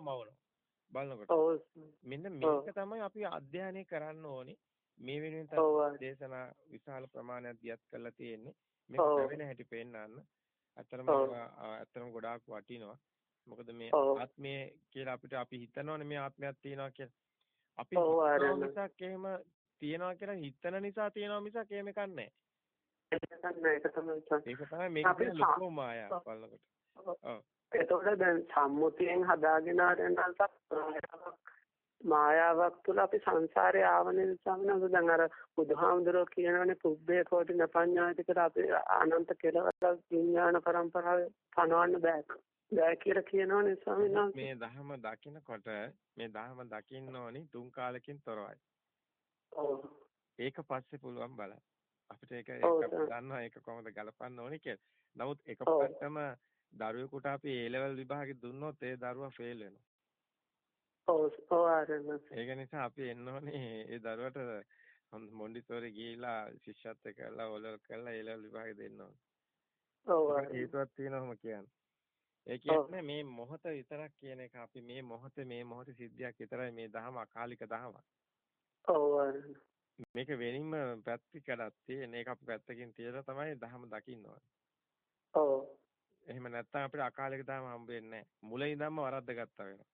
මවනවා බලනකොට. මෙන්න මේක තමයි අපි අධ්‍යයනය කරන්න ඕනේ. මේ වෙනුවෙන් තමයි දේශනා විශාල ප්‍රමාණයක් දියත් කරලා තියෙන්නේ. මේක වෙන හැටි පෙන්නන්න. ඇත්තටම ඇත්තටම ගොඩාක් වටිනවා. මොකද මේ ආත්මය කියලා අපිට අපි හිතනවනේ මේ ආත්මයක් තියෙනවා කියලා. අපි මිසක් එහෙම තියෙනවා කියලා හිතන නිසා තියෙනවා මිසක් එහෙම එකක් නැහැ. ඒක තමයි ඒක තමයි මේකේ ලොකු මායාව බලනකොට. ඔව්. එතකොට දැන් සම්මුතියෙන් හදාගෙන ආරෙන්නත් මායාවක් තුළ අපි සංසාරේ ආවන නිසා නේද දැන් අර බුදුහාමුදුරුවෝ කියනවනේ පුබ්බේ කෝටි නපඤ්ඤාතිකට අපි අනන්ත කෙලවර විඥාන පරම්පරාවේ පනවන්න බෑ. බෑ කියලා කියනවනේ ස්වාමීන් වහන්සේ. මේ ධර්ම දකින්නකොට මේ ධර්ම දකින්න ඕනි තුන් කාලෙකින් තොරවයි. ඔව්. ඒක පස්සේ පුළුවන් බලන්න. අපිට ඒක ඒක දන්නවා ඒක කොහොමද ගලපන්න ඕනි කියලා. නමුත් එකපාරටම දරුවෙකුට අපි A level විභාගෙ දුන්නොත් ඒ දරුවා ෆේල් වෙනවා ඔව් ඔව් ඒක නිසා අපි එන්න ඕනේ ඒ දරුවට මොන්ඩිසෝරි ගිහිලා ශිෂ්‍යත්ව කරලා ඕලෙවල් කරලා ඒ ලෙවල් විභාගෙ දෙන්න ඕනේ. ඔව් හේතුවක් තියෙනවම කියන්නේ. ඒ කියන්නේ මේ මොහොත විතරක් කියන එක අපි මේ මොහොතේ මේ මොහොතේ සිද්ධියක් විතරයි මේ දහම අකාලික දහමක්. ඔව් මේක වෙනින්ම පැතිකඩක් තියෙන ඒක අපි පැත්තකින් තියලා තමයි දහම දකින්න ඕනේ. ඔව්. එහෙම නැත්නම් අපිට අකාලික දහම හම්බ වෙන්නේ නැහැ. මුල ඉඳන්ම වරද්ද ගත්තා වෙනවා.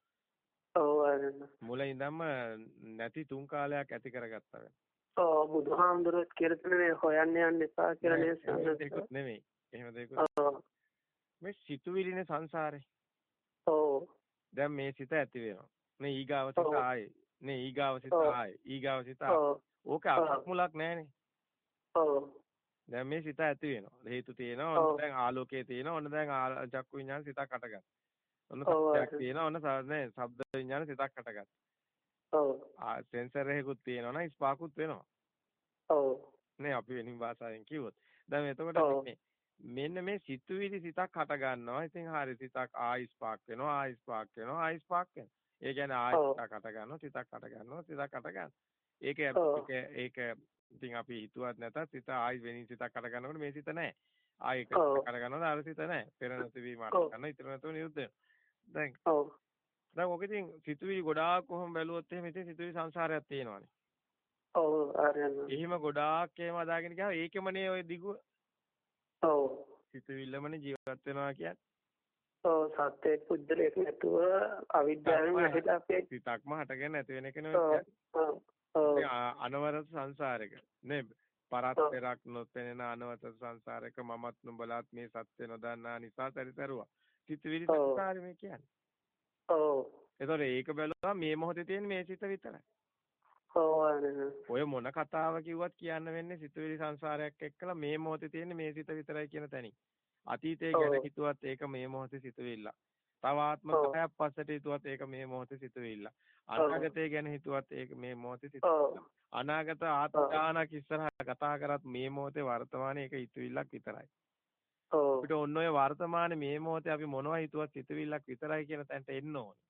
ඔව් මුල ඉඳන්ම නැති තුන් කාලයක් ඇති කරගත්තා වෙනවා. ඔව් බුදුහාමුදුරුවෝ කියලා තියෙනේ හොයන්න යන්න එපා කියලා නේද? ඒකත් නෙමෙයි. එහෙම දෙයක්වත්. මේ සිතුවිලිනේ සංසාරේ. ඔව්. දැන් මේ සිත ඇති වෙනවා. මේ ඊගාව සිත ආයේ. නේ ඊගාව සිත ආයේ. ඊගාව සිත ඕක අක්මුලක් නැහනේ. ඔව්. දැන් මේ සිත ඇති වෙනවා. හේතු තියෙනවා. ඔන්න දැන් ආලෝකයේ තියෙනවා. ඔන්න දැන් චක්කු විඤ්ඤාණ සිතක් අටගත්තා. ඔන්න සත්‍යයක් තියෙනවා. ඔන්න නේ ශබ්ද විඥාන සිතක් හටගත්තා. ඔව්. ආ සෙන්සර් එකකුත් තියෙනවා නම් ස්පාකුත් වෙනවා. ඔව්. නේ අපි වෙනින් භාෂාවෙන් කිව්වොත්. දැන් එතකොට මේ මෙන්න මේ සිතුවිලි සිතක් හට ගන්නවා. ඉතින් හරි සිතක් ආයිස් පාක් වෙනවා, ආයිස් පාක් වෙනවා, ආයිස් පාක් වෙනවා. ඒ කියන්නේ ආයිස් සිතක් හට ගන්නවා, සිතක් හට ගන්නවා, සිතක් හට ගන්නවා. ඒක ඒක ඉතින් අපි හිතුවත් නැතත් සිත ආයි වෙනින් සිතක් හට ගන්නකොට මේ සිත නැහැ. ආයි එක හට ගන්නකොට අර සිත නැහැ. පෙර නැති වීම හට ගන්න, ඉතර නැතුව නිරුද්ධ වෙනවා. දැන් ඔව් දැන් ඔක ඉතින් සිතුවිලි ගොඩාක් කොහොම බැලුවොත් එහෙම ඉතින් සිතුවිලි සංසාරයක් තියෙනවානේ. ඔව් ආරයන්. එහෙම ගොඩාක් එහෙම අදාගෙන ගියාම ඒකමනේ ඔය දිගුව. ඔව්. සිතුවිල්ලමනේ ජීවත් වෙනවා කියන්නේ. ඔව් සත්‍ය පුද්දලයක් නැතුව අවිද්‍යාවෙන් ඇහිලා අපි සිතක්ම හටගෙන නැති වෙන එක නෙවෙයි. ඔව්. අනවරත සංසාරයක නේ පරත් පෙරක් නොතෙනෙන අනවත සංසාරයක මමත් නුඹලාත් මේ සත්‍ය නොදන්නා නිසා සැරිසරුවා. සිතුවිලි සංසාරෙ මේ කියන්නේ. ඔව්. ඒතකොට ඒක බැලුවම මේ මොහොතේ තියෙන මේ සිත විතරයි. ඔය මොන කතාව කිව්වත් කියන්න වෙන්නේ සිතුවිලි සංසාරයක් එක්කලා මේ මොහොතේ තියෙන මේ සිත විතරයි කියන තැනින්. අතීතය ගැන හිතුවත් ඒක මේ මොහොතේ සිතුවිල්ල. තව ආත්ම කයක් පස්සට හිතුවත් ඒක මේ මොහොතේ සිතුවිල්ල. අනාගතය ගැන හිතුවත් ඒක මේ මොහොතේ සිතුවිල්ල. අනාගත ආත්මඥානක් ඉස්සරහා කතා කරත් මේ මොහොතේ වර්තමානයේ ඒක හිතුවිල්ලක් විතරයි. ඔව් අපිට ඔන්න ඔය වර්තමානයේ මේ මොහොතේ අපි මොනවා හිතුවත් සිතුවිල්ලක් විතරයි කියන තැනට එන්න ඕනේ.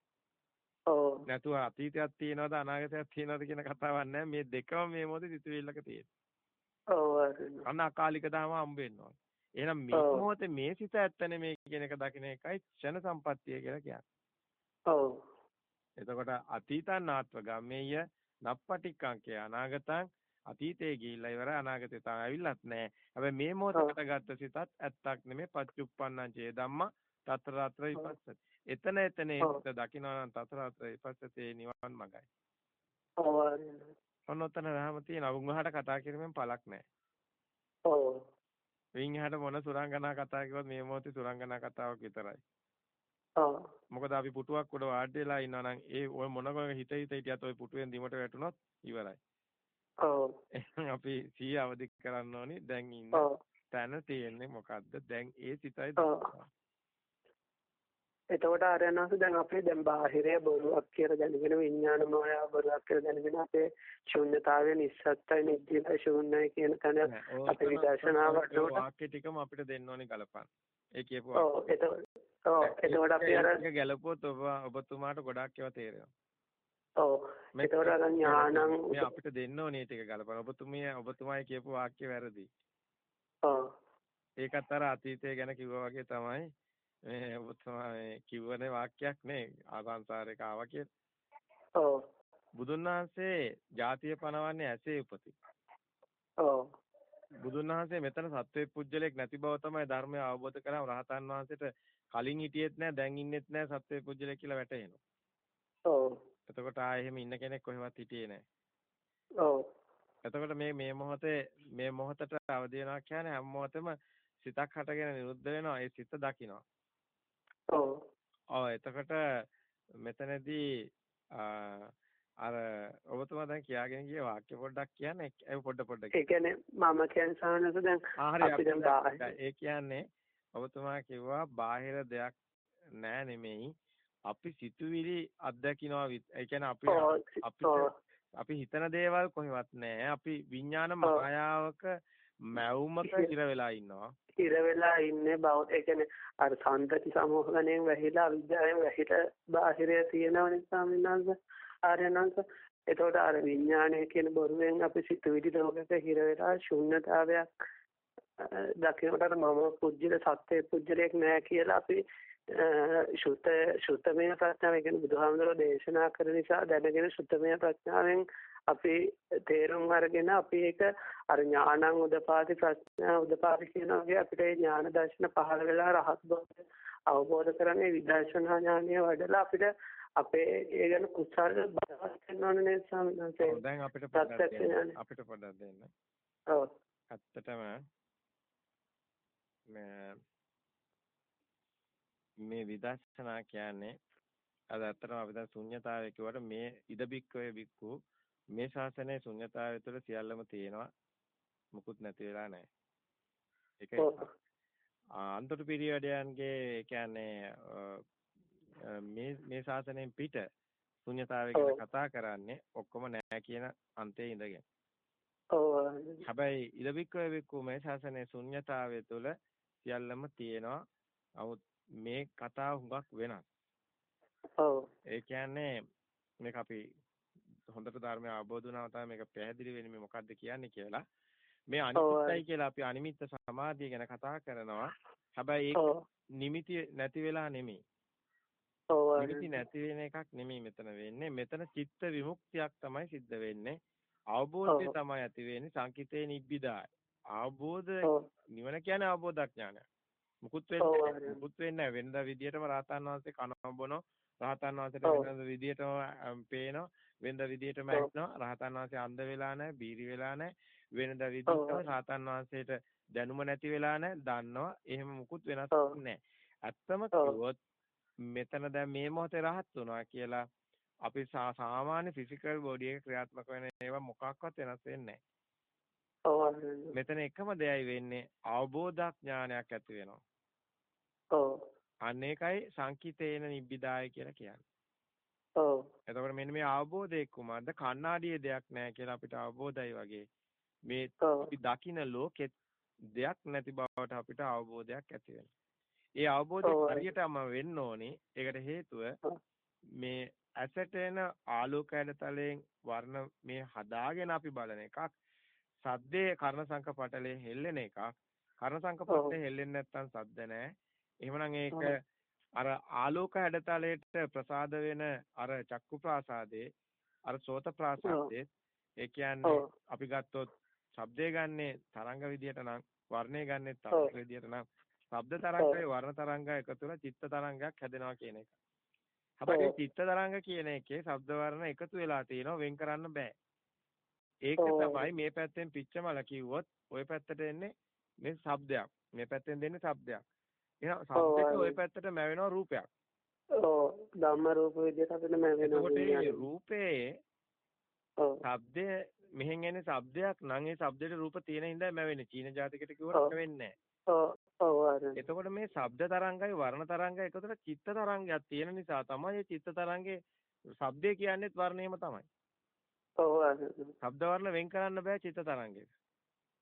ඔව් නැතුව අතීතයක් තියෙනවද අනාගතයක් තියෙනවද කියන කතාවක් නැහැ. මේ දෙකම මේ මොහොතේ සිතුවිල්ලක තියෙනවා. ඔව් අන්න අකාලික ධම හම්බ වෙනවා. එහෙනම් මේ මොහොතේ මේ සිත ඇත්ත නෙමේ කියන එක දකින එකයි ක්ෂණ සම්පත්තිය කියලා කියන්නේ. ඔව්. එතකොට අතීතං නාත්ව ගම්මේය නප්පටික්කංකේ අනාගතං අතීතේ ගිහිල්ලා ඉවරයි අනාගතේ තාම ඇවිල්ලත් නැහැ. හැබැයි මේ මොහොතකට ගත්ත සිතත් ඇත්තක් නෙමෙයි පච්චුප්පන්නං චේ ධම්මා තතර තතර ඉපස්සති. එතන එතන ඒක දකින්න නම් තතර තතර ඉපස්සතේ නිවන් මගයි. ඔව්. ඔන්නතන රහම තියෙන උන්වහට කතා කිරීමෙන් පළක් නැහැ. ඔව්. වින්හට මොන සුරංගනා කතා කිව්වත් මේ මොහොතේ සුරංගනා කතාවක් විතරයි. ඔව්. මොකද අපි පුටුවක් උඩ වාඩි වෙලා ඉන්නවා නම් ඒ ඔය මොන හිත හිත හිටියත් ඔය පුටුවෙන් දිමට වැටුනොත් ඉවරයි. ඔව්. අපි සිය අවදි කරන්න ඕනි. දැන් ඉන්න තැන තියෙන්නේ මොකද්ද? දැන් ඒ සිතයි එතකොට ආරයන්වස දැන් අපේ දැන් බාහිරය බොරුවක් කියලා දැනගෙන විඥාන මායාව බොරුවක් කියලා දැනගෙන අපේ ශුන්්‍යතාවය නිස්සත්තයි නිද්දිලයි ශූන්‍යයි කියන තැන අපේ විදර්ශනාවට වාක්‍ය ටිකම අපිට දෙන්න ඕනේ ගලපන්න. ඒ කියපු ඔව් එතකොට ඔව් එතකොට අපි අර ගැලපුවොත් ඔබ ඔබතුමාට ගොඩාක් ඒවා තේරෙනවා. ඔව් ඒතකොට අර ඥානං මේ අපිට දෙන්න ඕනේ ටික ගලපන. ඔබතුමිය ඔබතුමායි කියපු වාක්‍ය වැරදි. ඔව්. ඒකත් අර අතීතය ගැන කිව්වා වගේ තමයි. මේ ඔබතුමා මේ කිව්වනේ වාක්‍යයක් නේ ආසංසාරේක ආවා කියලා. ඔව්. බුදුන් වහන්සේ ජාතිය පනවන්නේ ඇසේ උපති. ඔව්. බුදුන් වහන්සේ මෙතන සත්වේ පුජ්‍යලයක් නැති බව තමයි ධර්මය අවබෝධ කරාම රහතන් වහන්සේට කලින් හිටියෙත් නැහැ දැන් ඉන්නෙත් නැහැ සත්වේ පුජ්‍යලයක් කියලා වැටහෙනවා. ඔව්. එතකොට ආ එහෙම ඉන්න කෙනෙක් කොහෙවත් හිටියේ නැහැ. ඔව්. එතකොට මේ මේ මොහොතේ මේ මොහොතට අවදි වෙනවා කියන්නේ හැම මොහොතෙම සිතක් හටගෙන නිරුද්ධ වෙනවා. ඒ සිත දකිනවා. ඔව්. ඔව් එතකොට මෙතනදී අර ඔබතුමා දැන් කියාගෙන ගිය වාක්‍ය පොඩ්ඩක් කියන්නේ. ඒ පොඩ පොඩ ඒ කියන්නේ මම කියන්නේ සාහනස දැන් අපි දැන් ඒ කියන්නේ ඔබතුමා කිව්වා බාහිර දෙයක් නෑ නෙමෙයි. අපි සිතුවිලි අත්දකින්නවා ඒ කියන්නේ අපි අපිට අපි හිතන දේවල් කොහෙවත් නෑ. අපි විඥාන මායාවක මැවුමක ඉර වෙලා ඉන්නවා ඉර වෙලා ඉන්නේ බව. ඒ කියන්නේ අර සම්පති සමෝහණයෙන් වැහිලා අවිද්‍යාවෙන් වැහිලා බාහිරය තියෙනවනේ ස්වාමීන් ආර්යනන්ත එතකොට අර විඥානය කියන බොරුවෙන් අපි සිතුවිලි ලෝකයක හිර වෙලා ශුන්්‍යතාවයක් දකිනකොට මම පුජ්‍යල සත්‍ය පුජ්‍යලයක් නෑ කියලා අපි ශුත ශුතමය ප්‍රඥාව කියන්නේ බුදුහාමුදුරෝ දේශනා කරන නිසා දැනගෙන ශුතමය ප්‍රඥාවෙන් අපි තේරුම් අරගෙන අපි ඒක අර ඥානං උදපාදි ප්‍රඥා උදපාදි කියන වගේ අපිට ඥාන දර්ශන පහළ වෙලා රහත් බව අවබෝධ කරන්නේ විදර්ශනා ඥානය වඩලා අපිට අපේ ඒ ගැන කුසල බලවත් වෙනවනේ නේද ස්වාමීන් වහන්සේ. දැන් අපිට පොඩ්ඩක් දෙන්න. අපිට පොඩ්ඩක් දෙන්න. ඔව්. ඇත්තටම මේ මේ විදර්ශනා කියන්නේ අද ඇත්තටම අපි දැන් ශුන්්‍යතාවය කියවට මේ ඉදබික්කවේ බික්කු මේ ශාසනයේ ශුන්්‍යතාවය තුළ සියල්ලම තියෙනවා. මුකුත් නැති වෙලා නැහැ. ඒක අන්තර පිරියඩයන්ගේ කියන්නේ මේ මේ ශාසනයෙන් පිට ශුන්්‍යතාවය ගැන කතා කරන්නේ ඔක්කොම නැහැ කියන අන්තයේ ඉඳගෙන. ඔව්. හැබැයි ඉලවික්කෝ වික්කෝ මේ ශාසනයේ ශුන්්‍යතාවය තුළ සියල්ලම තියෙනවා. නමුත් මේ කතාව හුඟක් වෙනස්. ඔව්. ඒ කියන්නේ මේක අපි හොඳට ධර්මය අවබෝධ වුණාම තමයි මේක පැහැදිලි වෙන්නේ මේ මොකද්ද කියන්නේ කියලා. මේ අනිත්‍යයි කියලා අපි අනිමිත්ත සමාධිය ගැන කතා කරනවා. හැබැයි ඒක නිමිති නැති වෙලා නෙමෙයි. නිමිති නැති වෙන එකක් නෙමෙයි මෙතන වෙන්නේ. මෙතන චිත්ත විමුක්තියක් තමයි සිද්ධ වෙන්නේ. අවබෝධය තමයි ඇති වෙන්නේ සංකිතේ නිබ්බිදාය. අවබෝධ නිවන කියන්නේ අවබෝධඥානය. මුකුත් වෙන්නේ මුකුත් වෙන්නේ වෙනදා විදියටම රාතන් වහන්සේ කන බොනෝ රහතන් වහන්සේට වෙනද විදියටම පේනවා වෙනද විදියටම ඇහෙනවා. රහතන් වහන්සේ අන්ධ වෙලා නැහැ බීරි වෙලා නැහැ. වෙනද විදියටම රහතන් වහන්සේට දැනුම නැති වෙලා නැහැ දන්නවා. එහෙම මුකුත් වෙනස් නැහැ. ඇත්තම කිව්වොත් මෙතන දැන් මේ මොහොතේ රහත් වුණා කියලා අපි සාමාන්‍ය ෆිසිකල් බොඩි එක ක්‍රියාත්මක වෙන ඒවා මොකක්වත් වෙනස් වෙන්නේ නැහැ. මෙතන එකම දෙයයි වෙන්නේ අවබෝධඥානයක් ඇති වෙනවා. ඔව්. අනේකයි සංකිතේන නිබ්බිදාය කියලා කියන්නේ. ඔව්. එතකොට මෙන්න මේ අවබෝධය කුමක්ද? කණ්ණාඩියේ දෙයක් නැහැ කියලා අපිට අවබෝධයි වගේ. මේ අපි දකින ලෝකෙත් දෙයක් නැති බවට අපිට අවබෝධයක් ඇති. ඒ අවබෝධය හරියටම වෙන්න ඕනේ. ඒකට හේතුව මේ ඇසට එන ආලෝක ඇඩතලයෙන් වර්ණ මේ හදාගෙන අපි බලන එකක්. සද්දේ කර්ණ සංකපටලේ හෙල්ලෙන එකක්. කර්ණ සංකපටලේ හෙල්ලෙන්නේ නැත්නම් සද්ද නැහැ. එහෙමනම් ඒක අර ආලෝක හැඩතලයට ප්‍රසාද වෙන අර චක්කු ප්‍රාසාදේ අර සෝත ප්‍රාසාදේ ඒ කියන්නේ අපි ගත්තොත් ශබ්දය ගන්නෙ තරංග විදියට නම් වර්ණය ගන්නෙ තරංග විදියට නම් ශබ්ද තරංගයේ වර්ණ තරංග එකතු වෙලා චිත්ත තරංගයක් හැදෙනවා කියන එක. හැබැයි චිත්ත තරංග කියන එකේ ශබ්ද වර්ණ එකතු වෙලා තියෙනවා වෙන් කරන්න බෑ. ඒක තමයි මේ පැත්තෙන් පිච්චමල කිව්වොත් ওই පැත්තට එන්නේ මේ ශබ්දයක්. මේ පැත්තෙන් දෙන්නේ ශබ්දයක්. එහෙනම් සබ්ජෙක්ට් ওই පැත්තට මැවෙනවා රූපයක්. ඔව් ධම්ම රූප විදිහට අපිට මැවෙනවා. එතකොට මේ රූපේ ඔව් ශබ්දය මෙහෙන් එන්නේ ශබ්දයක් නම් ඒ ශබ්දෙට රූප තියෙන හින්දා මැවෙන්නේ. චීන ජාතිකට කිව්වට වෙන්නේ නැහැ. එතකොට මේ ශබ්ද තරංගයි වර්ණ තරංගයි එකතුට චිත්ත තරංගයක් තියෙන නිසා තමයි චිත්ත තරංගේ ශබ්දය කියන්නේත් වර්ණයම තමයි. ඔව් ශබ්ද වර්ණ වෙන් කරන්න බෑ චිත්ත තරංගයක.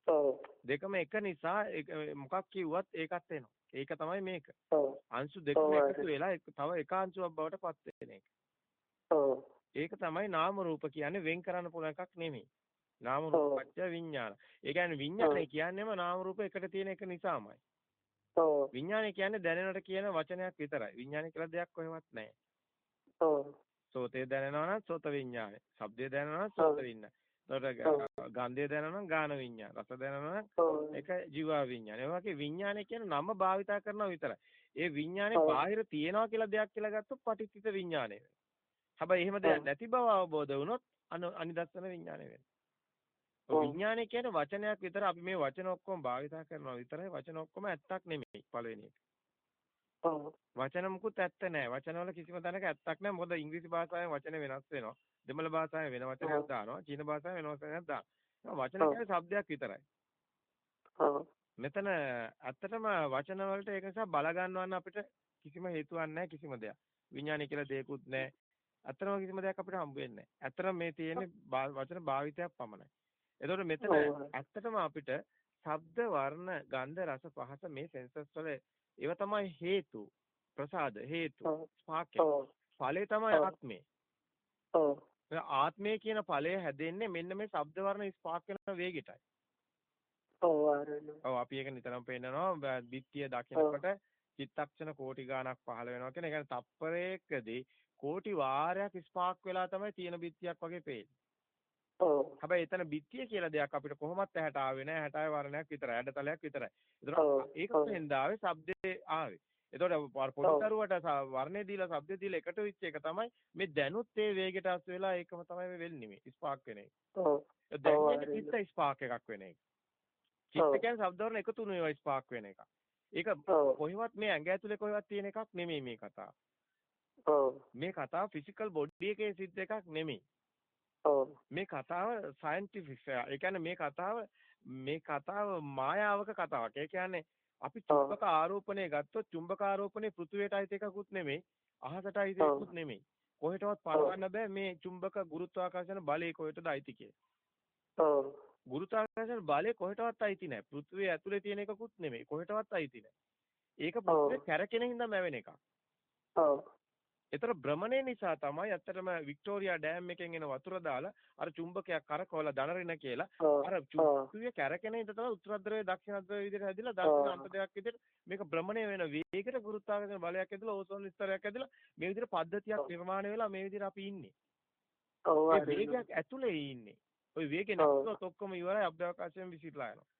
ඔව් දෙකම එක නිසා මොකක් කිව්වත් ඒකත් එනවා. ඒක තමයි මේක. අංශු දෙකම එකතු වෙලා තව එක අංශුවක් බවට පත් වෙන එක. ඒක තමයි නාම රූප කියන්නේ වෙන් කරන්න පුළුවන් එකක් නෙමෙයි. නාම රූප පත්‍ය විඥාන. ඒ කියන්නේ විඥානය කියන්නේම නාම රූප එකට තියෙන එක නිසාමයි. ඔව්. විඥානය කියන්නේ දැනෙනට කියන වචනයක් විතරයි. විඥානය කියලා දෙයක් කොහෙවත් නැහැ. ඔව්. සෝතේ දැනෙනවා නම් සෝත විඥානය. ශබ්දේ දැනෙනවා නම් සෝත විඥානය. එතකොට ගන්ධය දැනෙනවා ගාන විඥාන. රස දැනෙනවා. ඒක ජීවා විඥාන. ඒ වගේ විඥානය කියන නම භාවිතා කරනවා විතරයි. ඒ ඔව්. බාහිර තියනවා කියලා දෙයක් කියලා ගත්තොත් පටිච්චිත විඥානය වෙනවා. හැබැයි එහෙම දෙයක්. නැති බව අවබෝධ වුණොත් අනු අනිදස්සන විඥානය වෙනවා. විඥානය කියන්නේ වචනයක් විතර අපි මේ වචන ඔක්කොම භාවිතා කරනවා විතරයි වචන ඔක්කොම ඇත්තක් නෙමෙයි පළවෙනි එක. වචන මුකුත් ඇත්ත නැහැ. වචනවල කිසිම තැනක ඇත්තක් නැහැ. මොකද ඉංග්‍රීසි භාෂාවෙන් වචන වෙනස් වෙනවා. දෙමළ භාෂාවෙන් වෙන වචනයක්. දානවා. චීන භාෂාවෙන් වෙන වචනයක් දානවා. වචන. කියන්නේ શબ્දයක් විතරයි. මෙතන ඇත්තටම වචන වලට ඒක නිසා බල ගන්නවන්න අපිට කිසිම හේතුවක් නැහැ කිසිම දෙයක්. විඥානය කියලා දෙයක්වත් නැහැ. ඇත්තටම කිසිම දෙයක් අපිට හම්බ වෙන්නේ නැහැ. ඇත්තටම මේ තියෙන්නේ වචන භාවිතයක් පමණයි. එතකොට මෙතන. ඇත්තටම අපිට ශබ්ද වර්ණ ගන්ධ රස පහස මේ සෙන්සර්ස් වල ඒව තමයි හේතු ප්‍රසාද හේතු ඔව්. ස්පාක් ඔව්. ඵලය තමයි ඔව්. ආත්මය. ඔව්. ආත්මය කියන ඵලය හැදෙන්නේ මෙන්න මේ ශබ්ද වර්ණ ස්පාක් වෙන වේගෙටයි. ඔව්. ඔව් අපි ඒක නිතරම පෙන්නනවා බිත්තිය දකිනකොට චිත්තක්ෂණ කෝටි ගාණක් පහළ වෙනවා කියන එක. තප්පරයකදී කෝටි වාරයක් ස්පාක් වෙලා තමයි තියෙන බිත්තියක් වගේ පේන්නේ. ඔව්. හැබැයි එතන බිත්තිය කියලා දෙයක් අපිට කොහොමත් ඇහැට ආවේ නැහැ. ඇහැට ආවේ වර්ණයක් විතරයි. ඇඩතලයක් විතරයි. ඒක. කොහෙන්ද ආවේ? ශබ්දේ ආවේ. එතකොට අර පොඩි ඔව්. දරුවට වර්ණේ දීලා ශබ්දේ දීලා එකට වෙච්ච එක තමයි මේ දැනුත් ඒ වේගයට අස් වෙලා ඒකම තමයි මේ වෙන්නේ මේ ස්පාක් වෙන එක. ඔව්. දැන්. චිත්ත ස්පාක් එකක් වෙන එක. චිත්ත කියන්නේ ශබ්ද වර්ණ එකතු වෙන ඒවා ස්පාක් වෙන එක. ඒක. කොහෙවත් මේ ඇඟ ඇතුලේ කොහෙවත් තියෙන එකක් නෙමෙයි මේ කතාව. ඔව්. මේ කතාව ෆිසිකල් බොඩි එකේ සිද්ධ එකක් නෙමෙයි. ඔව්. මේ කතාව සයන්ටිෆික් ඒ කියන්නේ මේ කතාව මේ කතාව මායාවක කතාවක්. ඒ කියන්නේ අපි. චුම්බක ආරෝපණය ගත්තොත් චුම්බක ආරෝපණය පෘථුවියට අයිති එකකුත් නෙමෙයි අහසට අයිති. එකකුත් නෙමෙයි. කොහෙටවත් පරවන්න බෑ මේ චුම්බක ගුරුත්වාකර්ෂණ බලය කොහෙටද අයිති කියලා. ගුරුත්වාකර්ෂණ බලය කොහෙටවත් අයිති නෑ. පෘථුවිය ඇතුලේ තියෙන එකකුත් නෙමෙයි. කොහෙටවත් අයිති නෑ. ඒක පෘථුවිය කැරකෙන හින්දා මැවෙන එකක්. ඒතර භ්‍රමණය නිසා තමයි ඇත්තටම වික්ටෝරියා ඩෑම් එකෙන් එන වතුර දාලා අර චුම්බකයක් කරකවලා දනරින කියලා. අර චුම්බකීය කැරකෙන ඉඳ තමයි උත්තර ධ්‍රවය දක්ෂිණ ධ්‍රවය විදිහට හැදිලා දක්ෂිණ අන්ත දෙකක් විදිහට මේක භ්‍රමණය වෙන වේගයට ගුරුත්වාකර්ෂණ බලයක් ඇදලා ඕසෝන ස්තරයක් ඇදලා මේ විදිහට පද්ධතියක් නිර්මාණය වෙලා මේ විදිහට අපි ඉන්නේ. ඔව් ඒ. වේගයක් ඇතුලේ ඉන්නේ. ওই වේගේ ඔව්. නැතුනොත් ඔක්කොම ඉවරයි අභ්‍යවකාශයෙන් විසිරලා යනවා.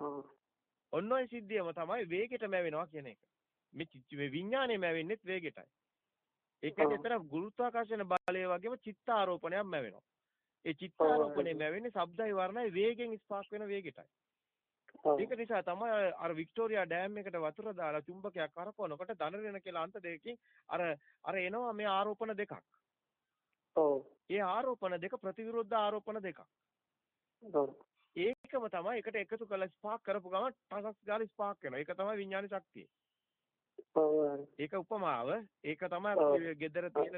ඔව්. ඔන්න ඔය සිද්ධියම තමයි වේගෙට මැවෙනවා කියන එක. මේ මේ විඥාණය මැවෙන්නෙත් වේගෙටයි. ඒ කියන්නේ. එතන ගුරුත්වාකර්ෂණ බලය වගේම චිත්ත ආරෝපණයක් මැවෙනවා. ඒ චිත්ත. ආරෝපණය මැවෙන්නේ ශබ්දයි වර්ණයි වේගෙන් ස්පාක් වෙන වේගෙටයි. ඔව්. ඒක නිසා තමයි අර- වික්ටෝරියා ඩෑම් එකට වතුර දාලා චුම්බකයක් කරකවනකොට දනරෙන කියලා අන්ත දෙකකින් අර අර එනවා මේ ආරෝපණ දෙකක්. ඔව්. ඒ ආරෝපණ දෙක ප්‍රතිවිරුද්ධ ආරෝපණ දෙකක්. ඒකම තමයි එකට එකතු කරලා ස්පාක් කරපු ගමන් ටසස් ගාලා ස්පාක් වෙනවා. ඒක තමයි විඥාන ශක්තිය. ඒක උපමාව. ඒක තමයි ගෙදර තියෙන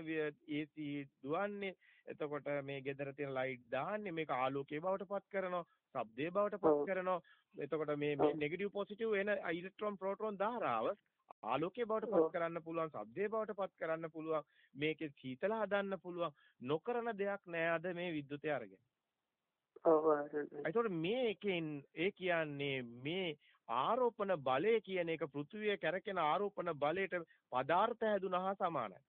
AC දුවන්නේ. එතකොට මේ ගෙදර තියෙන ලයිට් දාන්නේ මේක ආලෝකයේ බවට පත් කරනවා. ශබ්දයේ බවට පත්. කරනවා. එතකොට මේ මේ. නෙගටිව් පොසිටිව් එන ඉලෙක්ට්‍රෝන ප්‍රෝටෝන ධාරාව ආලෝකයේ බවට. පත් කරන්න පුළුවන්. ශබ්දයේ බවට පත් කරන්න පුළුවන්. මේකේ සීතල හදන්න පුළුවන්. නොකරන දෙයක් නෑ අද මේ විද්‍යුතය අරගෙන. ඔව්. ඒතකොට මේකෙන් ඒ කියන්නේ මේ ආරෝපණ බලය කියන එක පෘථුවිය කැරකෙන ආරෝපණ බලයට පදාර්ථ හැදුනා හා සමානයි.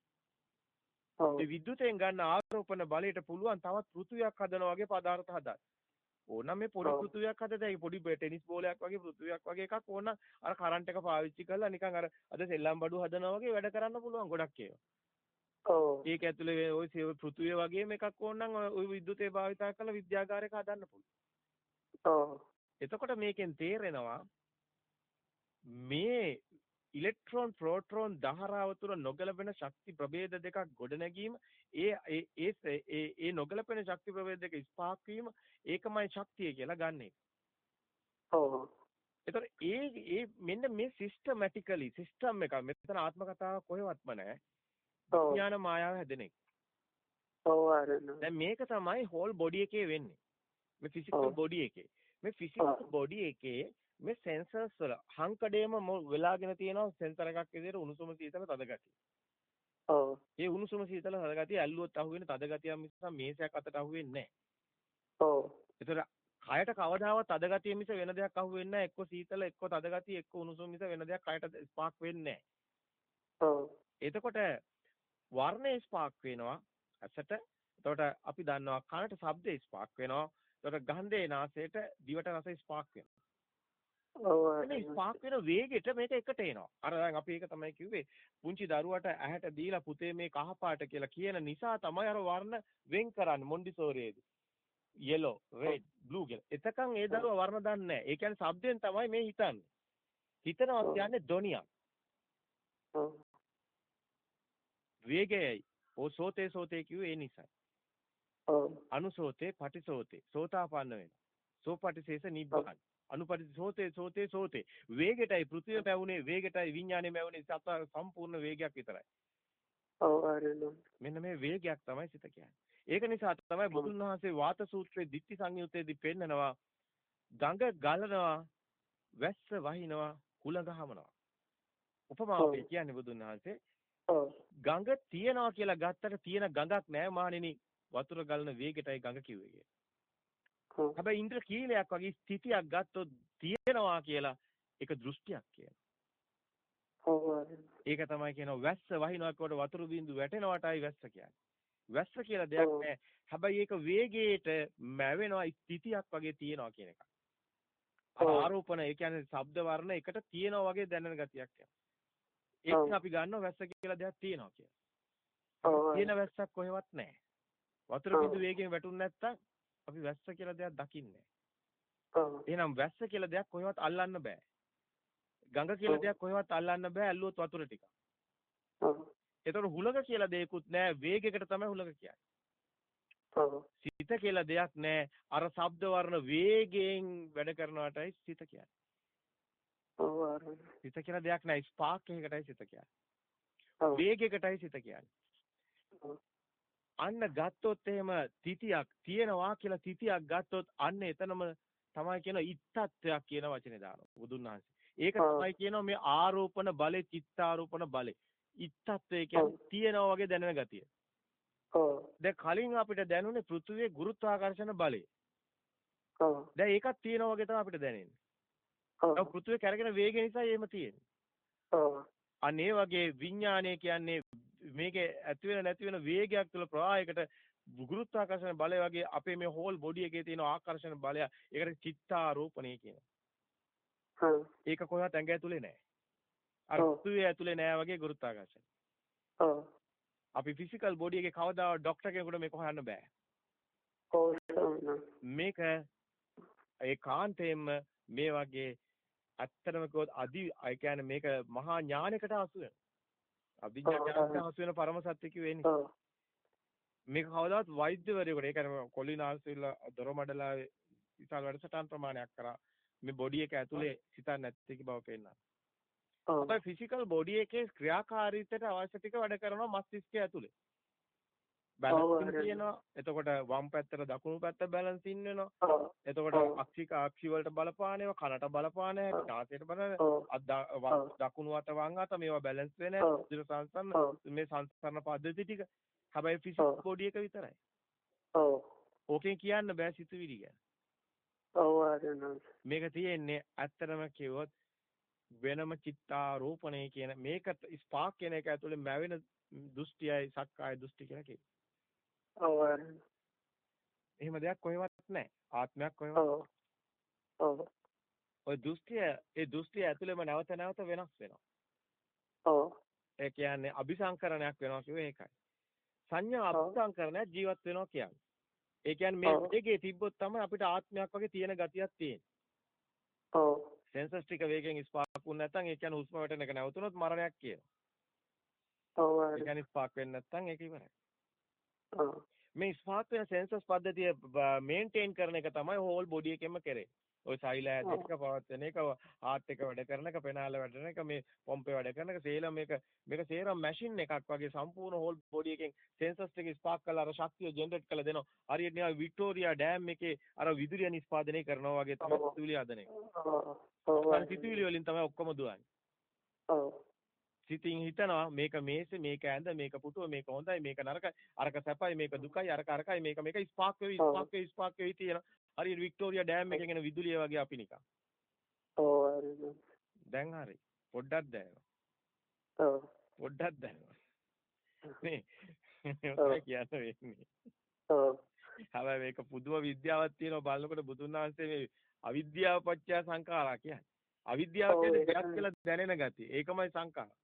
ඔව්. ඒ විද්‍යුතෙන් ගන්න ආරෝපණ බලයට පුළුවන් තවත් පෘථුවියක් හදනවා වගේ පදාර්ථ හදන්න. ඕනනම් මේ පොඩි. පෘථුවියක් හදද ඒ පොඩි ටෙනිස් බෝලයක් වගේ පෘථුවියක් වගේ එකක් ඕන අර කරන්ට් එක පාවිච්චි කරලා නිකන් අර අද සෙල්ලම් බඩු හදනවා වගේ වැඩ කරන්න පුළුවන් ගොඩක් ඒවා. ඔව්. ඒක ඇතුලේ ওই සිය- පෘථුවිය වගේම එකක් ඕනනම් ওই විද්‍යුතේ භාවිතා කරලා විද්‍යාගාරයක හදන්න පුළුවන්. ඔව්. එතකොට මේකෙන් තේරෙනවා මේ ඉලෙක්ට්‍රෝන ප්‍රෝටෝන ධාරාව තුළ නොගැලපෙන ශක්ති ප්‍රභේද දෙකක් ගොඩනැගීම ඒ ඒ ඒ ඒ ඒ නොගැලපෙන ශක්ති ප්‍රභේද දෙක ස්පාක් වීම ඒකමයි ශක්තිය කියලා ගන්න එක. ඔව්. ඒතකොට ඒ ඒ මෙන්න මේ සිස්ටමැටිකලි සිස්ටම් එක මෙතන ආත්ම කතාව කොහෙවත්ම නැහැ. ඔව්. විඥාන මායාව හැදෙන එක. ඔව්. දැන් මේක තමයි හෝල් බොඩි එකේ වෙන්නේ. මේ ෆිසිකල් ඔව්. බොඩි එකේ. මේ ෆිසිකල් ඔව්. බොඩි එකේ මේ සෙන්සර්ස් වල හංකඩේම වෙලාගෙන තියෙනවා සෙන්සර් එකක් විදිහට උණුසුම සීතල තද ගතිය. ඔව්. ඒ උණුසුම සීතල තද ගතිය ඇල්ලුවොත් අහුවෙන තද ගතිය මිස මේසයක් අතට අහුවෙන්නේ නැහැ. ඔව්. ඒතර කයට කවදාවත් තද ගතිය මිස වෙන දෙයක් අහු වෙන්නේ නැහැ. එක්ක සීතල, එක්ක තද ගතිය, එක්ක උණුසුම මිස වෙන දෙයක් කයට ස්පාක් වෙන්නේ නැහැ. එතකොට වර්ණේ ස්පාක් වෙනවා ඇසට. එතකොට අපි දන්නවා කනට ශබ්දේ ස්පාක් වෙනවා. එතකොට ගන්ධේ නාසයට දිවට රස ස්පාක් වෙනවා. ඔව් මේ ස්පාක් වෙන වේගෙට මේක එකට එනවා. අර දැන් අපි ඒක තමයි කිව්වේ. පුංචි දරුවට ඇහැට දීලා පුතේ මේ කහපාට කියලා කියන නිසා තමයි අර වර්ණ වෙන් කරන්නේ මොන්ඩිසෝරියේදී. yellow, red, blue කියලා. එතකන් ඒ දරුවා වර්ණ දන්නේ නැහැ. ඒ කියන්නේ ශබ්දයෙන් තමයි මේ හිතන්නේ. හිතනවා කියන්නේ ධ්වනියක්. වේගයයි. ඕ සෝතේ සෝතේ කිව්වේ ඒ නිසයි. අනුසෝතේ පටිසෝතේ. සෝතාපන්න වෙනවා. සෝපටිශේෂ නිබ්බාන. අනුපටි සෝතේ සෝතේ සෝතේ. වේගයටයි පෘථිවිය පැවුනේ වේගයටයි විඥානේ පැවුනේ සත සම්පූර්ණ වේගයක් විතරයි. ඔව්. මෙන්න මේ වේගයක් තමයි සිත කියන්නේ. ඒක නිසා තමයි බුදුන් වහන්සේ වාත සූත්‍රයේ ditthi සංයුත්තේදී පෙන්නනවා ගඟ ගලනවා වැස්ස වහිනවා කුලඟ හමනවා. උපමාව කියන්නේ බුදුන් වහන්සේ ගඟ තියනවා කියලා ගත්තට තියෙන ගඟක් නෑ මහණෙනි වතුර ගලන වේගයටයි ගඟ කිව්වේ හැබැයි ඉන්ද්‍ර කීලයක් වගේ ස්ථිතියක් ගත්තොත් තියෙනවා කියලා ඒක දෘෂ්ටියක් කියනවා. ඒක තමයි කියනවා වැස්ස වහිනවා කොට වතුර බින්දු වැටෙනවටයි වැස්ස කියන්නේ. වැස්ස කියලා දෙයක් නැහැ. හැබැයි ඒක වේගයට මැවෙනවා ස්ථිතියක් වගේ තියෙනවා කියන එක. ආරෝපණ ඒ කියන්නේ ශබ්ද වර්ණ එකට තියෙනවා වගේ දැනෙන ගතියක් යනවා. ඒක අපි ගන්නවා වැස්ස කියලා දෙයක් තියෙනවා කියලා. තියෙන වැස්සක් කොහෙවත් නැහැ. වතුර බිඳු වේගයෙන් වැටුනේ නැත්තම් අපි වැස්ස කියලා දෙයක් දකින්නේ නැහැ. එහෙනම් වැස්ස කියලා දෙයක් කොහෙවත් අල්ලන්න බෑ. ගඟ කියලා දෙයක් කොහෙවත් අල්ලන්න බෑ ඇල්ලුවොත් වතුර ටික. ඒතකොට හුලඟ කියලා දෙයක්වත් නැහැ වේගයකට තමයි හුලඟ කියන්නේ. සිත කියලා දෙයක් නැහැ අර ශබ්ද වර්ණ වේගයෙන් වැඩ කරනවාටයි සිත කියන්නේ. සිත කියලා දෙයක් නැහැ ස්පාක් එකකටයි සිත කියන්නේ. වේගයකටයි සිත කියන්නේ. අන්න ගත්තොත් එහෙම තිතියක් තියෙනවා කියලා තිතියක් ගත්තොත් අන්න එතනම තමයි කියන ඉත්තත්වයක් කියන වචනේ දානවා බුදුන් වහන්සේ. ඒක තමයි කියනවා මේ ආරෝපණ බලේ චිත්තාරෝපණ බලේ. ඉත්තත්වය කියන්නේ තියෙනවා වගේ දැනෙන ගතිය. ඔව්. දැන් කලින් අපිට දැනුනේ පෘථුවියේ ගුරුත්වාකර්ෂණ බලය. ඔව්. දැන් ඒකත් තියෙනවා වගේ තමයි අපිට දැනෙන්නේ. ඔව්. පෘථුවිය කැරගෙන වේගය නිසා එහෙම තියෙන්නේ. ඔව්. අනේ වගේ විඥානය කියන්නේ මේකේ ඇති වෙන නැති වෙන වේගයක් තුළ ප්‍රවාහයකට ගුරුත්වාකර්ෂණ බලය වගේ අපේ මේ හෝල් බොඩි එකේ තියෙන ආකර්ෂණ බලය ඒකට චිත්තාරෝපණය කියනවා. ඒක කොහොමද ඇඟ ඇතුලේ නැහැ. අර පෘථුවිය ඇතුලේ නෑ වගේ ගුරුත්වාකර්ෂණ. ඔව්. අපි ෆිසිකල් බොඩි එකේ කවදාවත් ડોක්ටර් කෙනෙකුට මේක හොයන්න බෑ. මේක ඒකාන්තයෙන්ම මේ වගේ ඇත්තටම කිව්වොත් අදි ඒ කියන්නේ මේක මහා ඥානයකට අසු වෙන. අභිඥා ඥානයට අසු වෙන පරම සත්‍ය කිව්වෙන්නේ. මේක කවදාවත් වෛද්‍යවරයෙකුට ඒ කියන්නේ කොලිනාස්විල්ලා දොරමඩලාවේ විශාල වැඩසටහන් ප්‍රමාණයක් කරා මේ බොඩි එක ඇතුලේ සිතක් නැති බව පෙන්නනවා. අපේ ෆිසිකල් බොඩි එකේ ක්‍රියාකාරීත්වයට අවශ්‍ය ටික වැඩ කරනවා මස්තිෂ්කය ඇතුලේ. බැලන්සින් තියෙනවා. එතකොට වම් පැත්තට දකුණු පැත්ත බැලන්සින් වෙනවා. එතකොට අක්ෂික අක්ෂි වලට බලපාන ඒවා කනට බලපාන හැටි නාසයට බලන දකුණු අත වම් අත මේවා බැලන්ස් වෙන ඉදිරි සංසන්න මේ සංස්කරණ පද්ධති ටික. හැබැයි ෆිසිකල් බොඩි එක විතරයි. ඔව්. ඕකෙන් කියන්න බෑ සිතුවිලි ගැන. ඔව් මේක තියෙන්නේ ඇත්තටම කිව්වොත් වෙනම චිත්තාරෝපණය කියන මේක ස්පාක් කියන එක ඇතුලේ මැවෙන දෘෂ්ටියයි සක්කාය දෘෂ්ටි කියලා කියනවා. ඔව්. එහෙම දෙයක් කොහෙවත් නැහැ. ආත්මයක් කොහෙවත්. ඔව්. ඔය දෘෂ්ටිය ඒ දෘෂ්ටිය ඇතුලේම නැවත නැවත වෙනස් වෙනවා. ඔව්. ඒ කියන්නේ අபிසංකරණයක් වෙනවා කියුවේ ඒකයි. සංඥා අபிසංකරණයක් ජීවත් වෙනවා කියන්නේ. ඒ කියන්නේ මේ දෙකේ තිබ්බොත් තමයි අපිට ආත්මයක් වගේ තියෙන ගතියක් තියෙන්නේ. ඔව්. සෙන්සස් ටික වේගෙන් ස්පාක් වුනේ නැත්නම් ඒ කියන්නේ හුස්ම වැටෙන එක නැවතුනොත් මරණයක් කියනවා. ඔව් ඒ කියන්නේ ස්පාක් වෙන්නේ නැත්නම් ඒක ඉවරයි. මේ ස්පාක් වෙන සෙන්සස් පද්ධතිය මේන්ටේන් කරන එක තමයි හෝල් බොඩි එකෙම කරේ. ඔය සෛල ඇද එක පවත්වන එක හાર્ට් එක වැඩ කරන එක පෙනාල වැඩ කරන එක මේ පොම්පේ වැඩ කරන එක සේලම් මේක මේක සේරම් මැෂින් එකක් වගේ සම්පූර්ණ හෝල් බොඩි එකෙන් සෙන්සර්ස් ටික ස්පාක් කරලා අර ශක්තිය ජෙනරේට් කරලා දෙනවා හරියට නිකන් වික්ටෝරියා ඩෑම් එකේ අර විදුලිය නිෂ්පාදනය කරනවා වගේ තමයි සිතුවිලි හදන එක. ඔව්. සිතුවිලි වලින් තමයි ඔක්කොම දුවන්නේ. ඔව්. සිතින් හිතනවා මේක මේසෙ මේක ඇඳ මේක පුටුව මේක හොඳයි මේක නරකයි අරක සැපයි මේක දුකයි අරක අරකයි මේක මේක ස්පාක් වෙවි ස්පාක් වෙවි ස්පාක් වෙවි තියෙන හරියට වික්ටෝරියා ඩෑම් එකෙන් එන විදුලිය වගේ අපි නිකන්. ඔව්. දැන් හරි. පොඩ්ඩක් දැනෙනවා. ඔව්. පොඩ්ඩක් දැනෙනවා. නේ. කියන්න වෙන්නේ. ඔව්. හැබැයි මේක පුදුම විද්‍යාවක් තියෙනවා බලනකොට බුදුන් වහන්සේ මේ අවිද්‍යාව පත්‍ය සංඛාරා කියන්නේ. අවිද්‍යාව කියන්නේ දෙයක්. කියලා දැනෙන ගතිය. ඒකමයි සංඛාර.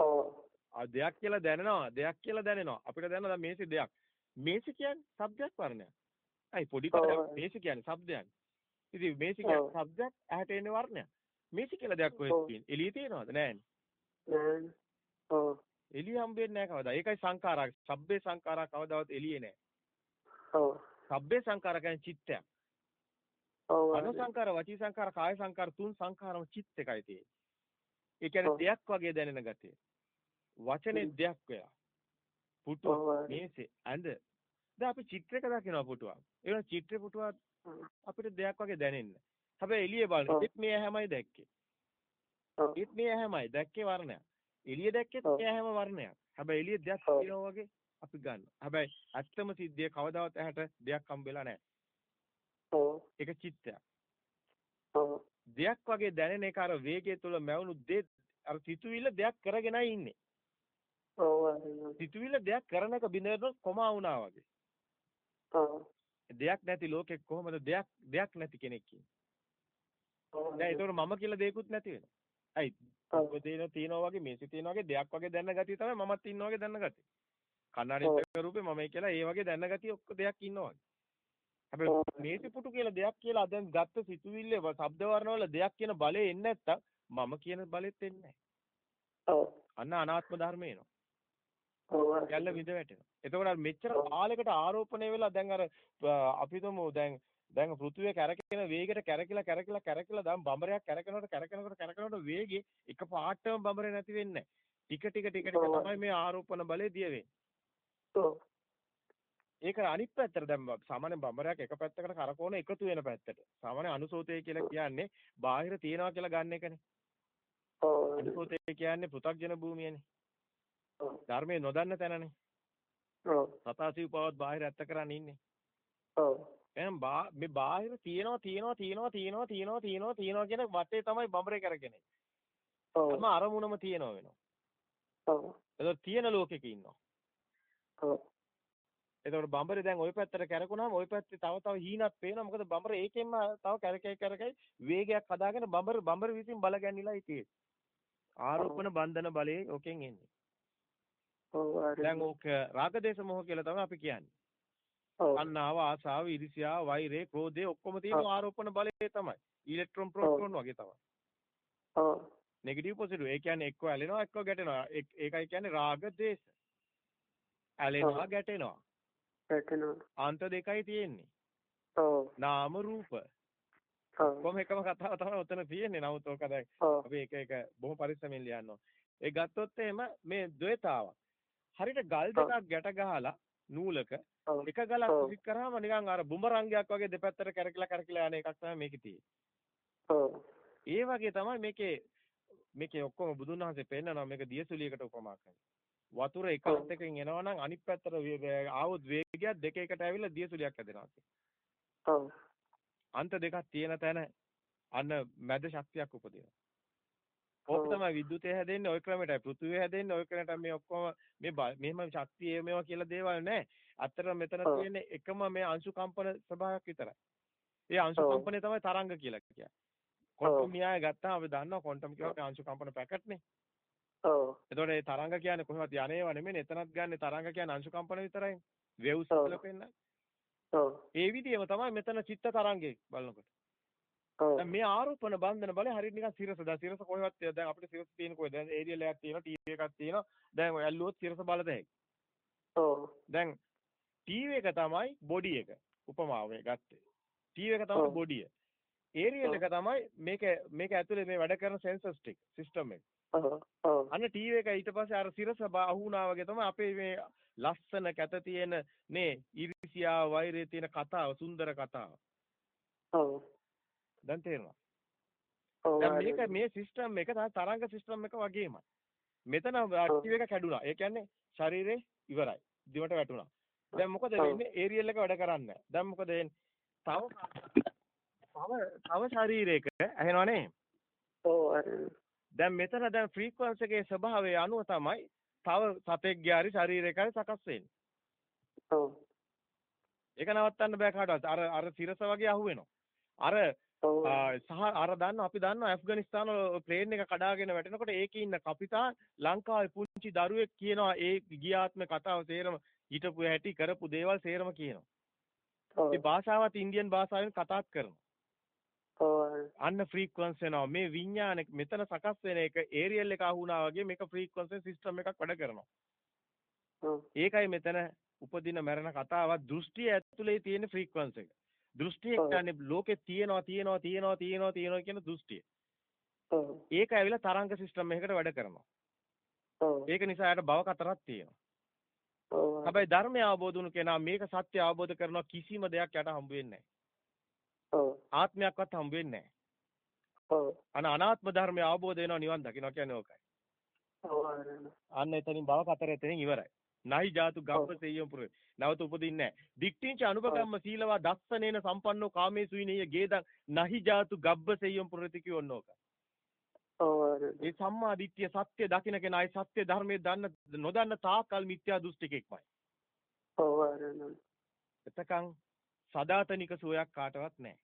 ඔව් දෙයක් කියලා දැනෙනවා. දෙයක් කියලා දැනෙනවා. අපිට දැනෙනවා දැන් මේසෙ දෙයක්. මේසෙ කියන්නේ ශබ්දයක් වර්ණයක්. අයි පොඩි කරලා මේසෙ කියන්නේ ශබ්දයක්. ඉතින් මේසෙ කියන්නේ ශබ්දයක් ඇහැට එන වර්ණයක්. මේසෙ කියලා දෙයක් ඔය තියෙන. එළියේ තියෙනවද? නැහැනේ ඔව් එළිය හම්බෙන්නේ නැහැ කවදා. ඒකයි සංඛාරා. ශබ්දේ සංඛාරා කවදාවත් එළියේ නැහැ. ඔව් ශබ්දේ සංඛාරා කියන්නේ චිත්තයක්. ඔව් අනුසංකාර වචී සංකාර කාය සංකාර තුන් සංකාරම චිත් එකයි තියෙන්නේ. ඒ කියන්නේ දෙයක් වගේ දැනෙන ගතිය. වචනේ හ්ම්. දෙයක් වෙලා. පුටුව. මේසේ, ඇඳ. දැන් අපි චිත්‍රයක දකිනවා පුටුවක්. ඒ චිත්‍රේ පුටුවක් හ්ම්. අපිට දෙයක් වගේ දැනෙන්නේ. හැබැයි එළියේ බලන ඔව්. ඒත් මේ ඇහැමයි දැක්කේ. ඒත් මේ ඇහැමයි දැක්කේ වර්ණයක්. එළිය දැක්කෙත්. මේ ඇහැම වර්ණයක්. හැබැයි එළියේ දෙයක්. තියෙනවා වගේ අපි ගන්නවා. හැබැයි ඇත්තම සිද්ධිය කවදාවත් ඇහැට දෙයක් හම්බෙලා නැහැ. ඔව්. ඒක චිත්තයක්. ඔව්. දෙයක් වගේ දැනෙන එක අර වේගය තුළ මැවුණු දේ අර සිතුවිල්ල දෙයක් කරගෙනයි ඉන්නේ. ඔව්. සිතුවිල්ල දෙයක් කරන එක බිඳවෙනකොට කොමා වුණා වගේ. දෙයක් නැති ලෝකෙක කොහොමද දෙයක් දෙයක් නැති කෙනෙක් ඉන්නේ? ඔව්. මම කියලා දෙයක්වත් නැති වෙනවා. ඔය තියෙන තියනවා වගේ මේසෙ තියනවා වගේ දෙයක් වගේ දැනන ගතිය තමයි මමත් ඉන්නවා වගේ දැනන ගතිය. කන්නඩිත් රූපේ මමයි කියලා ඒ වගේ දැනන ගතිය ඔක්කො දෙයක් ඉන්නවා වගේ. හැබැයි. මේසෙ පුටු කියලා දෙයක් කියලා දැන් ගත්ත සිතුවිල්ලේ ශබ්ද වර්ණ වල දෙයක් කියන බලය එන්නේ නැත්තම් මම කියන බලෙත් එන්නේ නැහැ. ඔව්. අන්න අනාත්ම ධර්මය එනවා. ගැල්ල විඳ වැටෙනවා. එතකොට මෙච්චර. කාලයකට ආරෝපණය වෙලා දැන් අර අපි තුමු දැන් දැන් පෘථුවිය කැරකෙන වේගයට කැරකිලා කැරකිලා කැරකිලා දැන් බඹරයක් කැරකෙනකොට කැරකෙනකොට කැරකෙනකොට වේගෙ එක පාටම බඹරේ නැති වෙන්නේ ටික ටික ටික ටික. තමයි මේ ආරෝපණ බලය දිය වෙන්නේ. ඒක අනිත් පැත්තට දැන් සාමාන්‍ය බඹරයක් එක පැත්තකට කරකවන එකතු වෙන පැත්තට. සාමාන්‍ය අනුසෝතය කියලා කියන්නේ බාහිර තියනවා කියලා ගන්න එකනේ. ඔව්. අනුසෝතය කියන්නේ පෘථග්ජන භූමියනේ. ඔව්. ධර්මයේ නොදන්න තැනනේ. ඔව්. සතාසිව්පාවත් බාහිර ඇත්ත කරන් ඉන්නේ. ඔව්. එහෙනම් බා මේ බාහිර තියෙනවා තියෙනවා තියෙනවා තියෙනවා තියෙනවා තියෙනවා තියෙනවා කියන වටේ තමයි බඹරේ කරගෙන. ඔව්. තම අරමුණම තියෙනවා වෙනවා. ඔව්. එතකොට තියෙන ලෝකෙක ඉන්නවා. ඔව්. එතකොට බඹරේ දැන් ওই පැත්තට කැරකුණාම ওই පැත්තේ තව තව හීනක් පේනවා. මොකද බඹර ඒකෙන්ම තව කැරකේ කැරකයි වේගයක් හදාගෙන බඹර බඹර විසින් බල ගැන්විලා හිටියේ. ආරෝපණ බන්ධන බලයේ ඕකෙන් එන්නේ. ඔව්. හරි. දැන් ඕක රාගදේශ මොහ කියලා තමයි අපි කියන්නේ. ඔව්. අන්නාව ආසාව ඉරිසියාව වෛරය ක්‍රෝධය ඔක්කොම තියෙන. ආරෝපණ බලයේ තමයි. ඉලෙක්ට්‍රෝන ප්‍රෝටෝන වගේ තමයි. ඔව්. Negative positive. ඒ කියන්නේ එක්ක ඇලෙනවා එක්ක ගැටෙනවා. ඒකයි කියන්නේ රාග දේශ. ඇලෙනවා. ගැටෙනවා. වැටෙනවා. අන්ත දෙකයි තියෙන්නේ. ඔව්. නාම රූප. ඔව්. කොහොම එකම කතාව තමයි උතන තියෙන්නේ. නමුත් ඕක දැන්. අපි එක එක බොහොම පරිස්සමෙන් ලියන්න ඕන. ඒ ගත්තොත් එහෙම මේ ද්වේතාවක්. හරියට ගල්. දෙකක් ගැට ගහලා නූලක. එක ගලක්. විසික් කරාම නිකන් අර බුමරංගයක් වගේ දෙපැත්තට කැරකිලා කැරකිලා යන එකක් තමයි මේකේ තියෙන්නේ. ඒ වගේ තමයි මේකේ මේකේ ඔක්කොම බුදුන් වහන්සේ පෙන්නනවා මේක දියසුලියකට උපමා කරනවා. වතුර එක ඔව්. අතකින් එනවා නම් අනිත් පැත්තට ආවොත් වේගයක් දෙක එකට ඇවිල්ලා දියසුලියක් හැදෙනවා. ඔව්. අන්ත දෙකක් තියෙන තැන අන්න මැද ශක්තියක් උපදිනවා. ඕක ඔව්. තමයි විද්‍යුතය හැදෙන්නේ ওই ක්‍රමයටයි පෘථිවිය හැදෙන්නේ ওই ක්‍රමයට මේ ඔක්කොම මේ බ- මෙහෙම ශක්තිය මේවා කියලා දේවල් නැහැ. අත්තර මෙතන ඔව්. තියෙන්නේ එකම මේ අංශු කම්පන ස්වභාවයක් විතරයි. ඒ අංශු ඔව්. කම්පනය තමයි තරංග කියලා කියන්නේ. ක්වොන්ටම් න්‍යාය ගත්තාම අපි දන්නවා ක්වොන්ටම් කියවක අංශු කම්පන පැකට්නේ. ඔව්. එතකොට ඒ තරංග කියන්නේ කොහොමද යන්නේව නෙමෙයි එතනත් ගන්න තරංග කියන්නේ අංශු කම්පන විතරයි. වේව්ස් ඔව්. කියලා පෙන්නන්නේ. ඔව්. ඒ විදිහම තමයි මෙතන චිත්ත තරංගේ බලනකොට. දැන් මේ ආරෝපණ බන්ධන බලය හරියට නිකන් සිරස. දැන් සිරස කොහෙවත් දැන් අපිට සිරස තියෙන කොහෙද? දැන් ඒරියල් එකක් තියෙනවා, ටීවී එකක් තියෙනවා. දැන් ඔය ඇල්ලුවොත් සිරස බලත හැකියි. ඔව්. දැන් ටීවී එක තමයි බොඩි එක. උපමාව මේ ගත්තේ. ටීවී එක තමයි. බොඩිය. ඒරියල්. එක තමයි මේක මේක ඇතුලේ මේ වැඩ කරන සෙන්සර්ස් ටික සිස්ටම් එක. අන්න ටීවී එක ඊට පස්සේ අර සිරස අහු වුණා වගේ තමයි අපේ මේ ලස්සන කැත තියෙන නේ ඉරිසියා වෛරය තියෙන කතාව සුන්දර කතාව. ඔව්. දැන් තේරෙනවා. දැන්. මේක මේ සිස්ටම් එක තමයි තරංග සිස්ටම් එක වගේමයි. මෙතන ටීවී එක කැඩුනා. ඒ කියන්නේ ශරීරේ ඉවරයි. දිවට වැටුණා. දැන් මොකද. වෙන්නේ? ඒරියල් එක වැඩ කරන්නේ. දැන් මොකද වෙන්නේ? තව තව තව ශරීරයක ඇහෙනවනේ. ඔව්. දැන් මෙතන දැන් ෆ්‍රීකවන්සි එකේ ස්වභාවය අනුව තමයි තව සතෙක්ගේ හරි ශරීරයකයි සකස් වෙන්නේ. ඔව්. ඒක නවත්තන්න බෑ කාටවත්. අර අර සිරස වගේ අහුවෙනවා. අර. සහ අර දන්නවා අපි දන්නවා ඇෆ්ගනිස්තාන ප්ලේන් එක කඩාගෙන වැටෙනකොට ඒකේ ඉන්න කපිතාන් ලංකාවේ පුංචි දරුවෙක් කියනවා ඒ ගියාත්ම කතාව තේරම හිටපු හැටි කරපු දේවල් තේරම කියනවා. ඒ භාෂාවත් ඉන්දියන් භාෂාවෙන් කතාත් කරනවා. අන්න ෆ්‍රීකවන්සි වෙනවා. මේ විඥාන මෙතන සකස් වෙන එක ඒරියල් එක අහුණා වගේ මේක ෆ්‍රීකවන්සි සිස්ටම් එකක් වැඩ කරනවා. ඒකයි මෙතන උපදින මරණ කතාවත් දෘෂ්ටිය ඇතුලේ තියෙන ෆ්‍රීකවන්සි එක. දෘෂ්ටිය. කියන්නේ ලෝකේ තියෙනවා තියෙනවා තියෙනවා තියෙනවා තියෙනවා කියන දෘෂ්ටිය. ඔව්. ඒක ඇවිල්ලා තරංග සිස්ටම් එකකට වැඩ කරනවා. ඔව්. ඒක නිසා යාට භව කතරක් තියෙනවා. ඔව්. හැබැයි ධර්මය අවබෝධ වුණු කෙනා මේක සත්‍ය අවබෝධ කරනවා කිසිම දෙයක් යට හම්බ වෙන්නේ නැහැ. ඔව්. ආත්මයක්වත් හම්බ වෙන්නේ නැහැ. ඔව්. අන අනාත්ම ධර්මය අවබෝධ වෙනවා නිවන් දකින්න කියන්නේ ඕකයි. ඔව්. අන්න එතනින් භව කතර එතනින් ඉවරයි. නහි ජාතු ගබ්බ සෙය්‍යම් පුරේ. නැවත උපදින්නේ නැහැ. දික්ඨින්ච අනුපකම්ම සීලවා දස්සනේන සම්පන්නෝ කාමේසු විනේය ගේදං නහි ජාතු ගබ්බ සෙය්‍යම් පුරති කියවන්න ඕක. ඔව්. ඒ සම්මා දිට්ඨිය සත්‍ය දකින්න කෙනා ඒ සත්‍ය ධර්මයේ දන්න නොදන්න තාකල් මිත්‍යා දෘෂ්ටිකෙක්මයි. ඔව්. එතකන් සදාතනික සුවයක් කාටවත් නැහැ.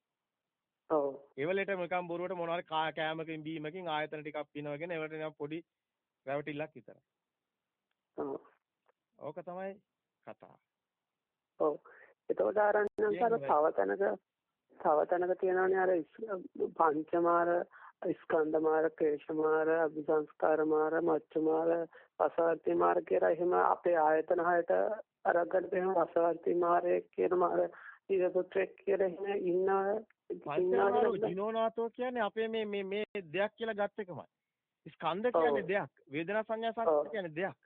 ඔව්. ඒවලට නිකන් බොරුවට මොනවාරි කෑමකින් බීමකින් ආයතන ටිකක් පිනවගෙන ඒවට නිකන් පොඩි රැවටිල්ලක් විතරයි. ඔව්. ඕක තමයි කතාව. ඔව්. එතකොට ආරණ්‍යං අර තව තැනක තව තැනක තියෙනවානේ අර පංචමාර ස්කන්ධමාර ක්ලේශමාර අභිසංස්කාර මාර මච්චමාර වසවර්ති මාර කියලා එහෙම අපේ ආයතන හයට අරගන්න එහෙම වසවර්ති මාරය කියන මාර ඊරපුත්‍රෙක් කියලා එහෙම ඉන්න පංචමාරෝ ජිනෝනාතෝ කියන්නේ අපේ මේ මේ මේ දෙයක් කියලා ගත් එකමයි. ස්කන්ධ කියන්නේ. දෙයක්. වේදනා සංඥා. සංස්කාර කියන්නේ දෙයක්.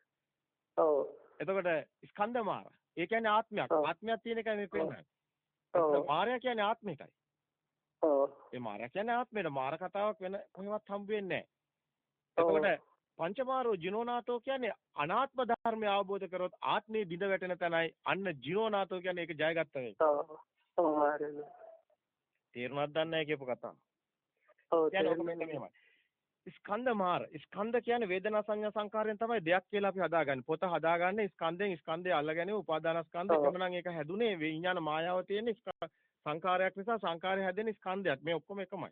ඔව් එතකොට ස්කන්ධ මාර. ඒ කියන්නේ ආත්මයක්. ආත්මයක් තියෙන එකයි මේ පෙන්නන්නේ. ඔව් මාරය කියන්නේ ආත්මිකයි. ඔව් ඒ මාරය කියන්නේ ආත්මෙට මාර කතාවක් වෙන කොහෙවත් හම්බ වෙන්නේ. නැහැ. එතකොට පංචමාරෝ ජිනෝනාතෝ කියන්නේ අනාත්ම ධර්මය අවබෝධ කරොත් ආත්මේ බිඳ වැටෙන තැනයි අන්න ජිනෝනාතෝ කියන්නේ ඒක ජයගත්ත එක. ඔව් ඔව් ආරණ තේරුණාද දන්නේ නැහැ කියපු කතාව. ඔව් කියන්නේ ඔක. මෙන්න මෙහෙමයි. ස්කන්ධ මාර. ස්කන්ධ කියන්නේ වේදනා සංඥා සංකාරයෙන් තමයි දෙයක් කියලා අපි හදාගන්නේ. පොත හදාගන්නේ ස්කන්ධයෙන් ස්කන්ධය අල්ලගෙන උපාදානස්කන්ධ. එමනම් ඒක හැදුනේ විඥාන මායාව තියෙන ස්ක- සංකාරයක් නිසා සංකාරය හැදෙන ස්කන්ධයක්. මේ ඔක්කොම එකමයි.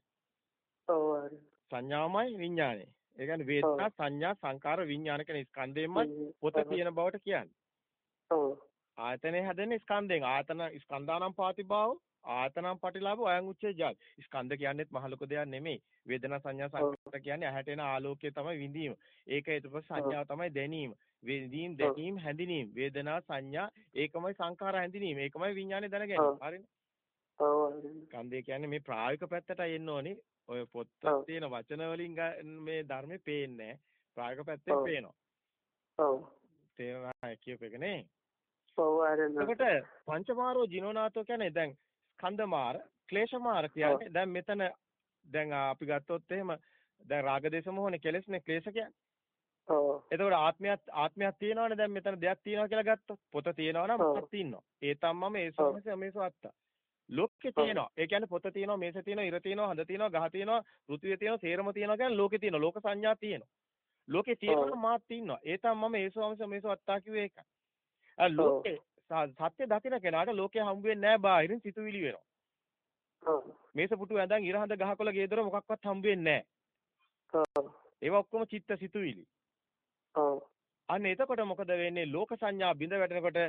ඔව් සංඥාමයි විඥානේ. ඒ කියන්නේ වේදනා සංඥා සංකාර විඥාන කියන ස්කන්ධයෙන්මයි පොත තියෙන බවට කියන්නේ. ඔව් ආයතනේ හැදෙන්නේ ස්කන්ධයෙන්. ආයතන ස්කන්ධානම් පාතිභාව ආයතනම් පටිලාභ අයං උච්චේ ජාත. ස්කන්ධ කියන්නේත් මහ ලොකු දෙයක් නෙමෙයි. වේදනා සංඥා සංකාර කියන්නේ ඇහැට එන ආලෝකය තමයි විඳීම. ඒක ඊට පස්සේ සංඥාව තමයි දැනීම. විඳීම් දැනීම හැඳිනීම. වේදනා සංඥා ඒකමයි සංකාර හැඳිනීම. ඒකමයි විඥානේ දැන ගැනීම. ඔව්. හරිනේ. ඔව් ස්කන්ධය කියන්නේ මේ ප්‍රායෝගික පැත්තටයි එන්න ඕනේ. ඔය පොත්. තියෙන වචන වලින් මේ ධර්මේ පේන්නේ නැහැ. ප්‍රායෝගික පැත්තෙන්. පේනවා. ඔව් තේරෙනවා කියප එක නේ. ඔව් ආරණ එතකොට පංචමාරෝ ජිනෝනාතෝ කියන්නේ දැන් ස්කන්ධමාර, ක්ලේශමාර කියන්නේ දැන් මෙතන දැන් අපි ගත්තොත් එහෙම දැන් රාගදේශ මොහොනේ කෙලස්නේ ක්ලේශ කියන්නේ. ඔව් එතකොට ආත්මයක් ආත්මයක් තියෙනවනේ දැන් මෙතන දෙයක් තියෙනවා කියලා ගත්තොත් පොත තියෙනවා නම්. මොකක් තියෙනවා. ඒ තමම ඒසෝමස මේසෝ අත්ත. ලෝකේ තියෙනවා. ඒ කියන්නේ පොත තියෙනවා, මේස තියෙනවා, ඉර තියෙනවා, හඳ තියෙනවා, ගහ තියෙනවා, පෘථිවිය තියෙනවා, සේරම තියෙනවා කියන්නේ ලෝකේ තියෙනවා. ලෝක සංඥා තියෙනවා. ලෝකේ තියෙනවා මාත් තියෙනවා. ඒ තමම ඒසෝමස මේසෝ අත්තා කිව්වේ ඒකයි. ලෝකේ සත්‍ය දකින්න කෙනාට ලෝකේ හම්බ වෙන්නේ නැහැ බාහිරින් සිතුවිලි වෙනවා. ඔව් මේස පුටු ඇඳන් ඉර හඳ ගහකොළ ගේදොර මොකක්වත් හම්බ වෙන්නේ නැහැ. ඒවා ඔක්කොම චිත්ත සිතුවිලි. අන්න එතකොට මොකද වෙන්නේ? ලෝක සංඥා බිඳ වැටෙනකොට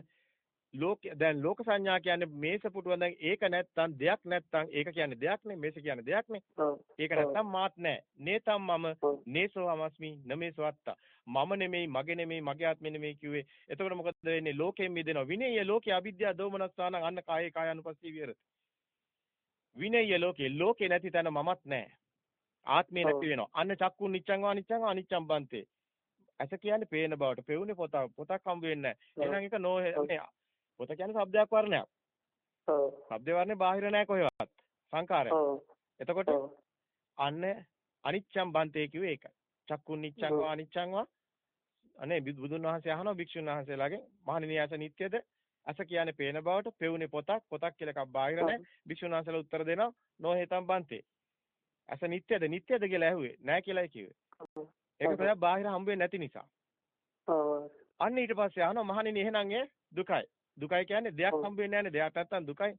ලෝක දැන් ලෝක සංඥා කියන්නේ මේස පුටුව දැන් ඒක නැත්තම් දෙයක් නැත්තම් ඒක කියන්නේ දෙයක් නේ මේස කියන්නේ දෙයක් නේ. ඒක නැත්තම් මාත් නෑ. නේතම් මම නේසෝ අමස්මි නමේසෝ අත්තා. මම නෙමෙයි මගේ නෙමෙයි මගේ ආත්මෙ නෙමෙයි කිව්වේ. එතකොට මොකද වෙන්නේ? ලෝකයෙන් මිදෙනවා. විනේය ලෝකේ අවිද්‍යාව දෝමනස්සාන අන්න කායේ කායानुපස්සී විහෙරති. විනේය ලෝකේ ලෝකේ නැති තැන මමත් නැහැ. ආත්මේ නැති වෙනවා. අන්න චක්කු නිච්ඡං වා නිච්ඡං අනිච්ඡං බන්තේ. ඇස කියන්නේ පේන බවට. පෙවුනේ පොත. පොතක් හම්බ වෙන්නේ නැහැ. එහෙනම් ඒක නෝහෙ පොත කියන්නේ શબ્දයක් වර්ණයක්. ඔව්. શબ્ද වර්ණේ බාහිර නැහැ කොහෙවත්. සංකාරය. ඔව්. එතකොට අන්න අනිච්ඡං බන්තේ කිව්වේ ඒකයි. චක්කු නිච්ඡං වා අනිච්ඡං වා අනේ බුදුන් වහන්සේ අහනවා භික්ෂුන් වහන්සේලාගෙන් මහණෙනි ඇස නිට්ටයද? අස කියන්නේ පේන බවට, පෙවුනේ පොතක්, පොතක් කියලා එකක් බාහිර නැහැ. විශ්වනාසල උත්තර දෙනවා. නොහේතම් බන්තේ. අස නිට්ටයද නිට්ටයද කියලා ඇහුවේ. නැහැ කියලායි කිව්වේ. ඒක තමයි බාහිර හම්බ වෙන්නේ නැති නිසා. අන්න ඊට පස්සේ අහනවා මහණෙනි එහෙනම් ඒ දුකයි. දුකයි කියන්නේ දෙයක් හම්බ වෙන්නේ නැහැනේ. දෙයක් නැත්තම් දුකයි.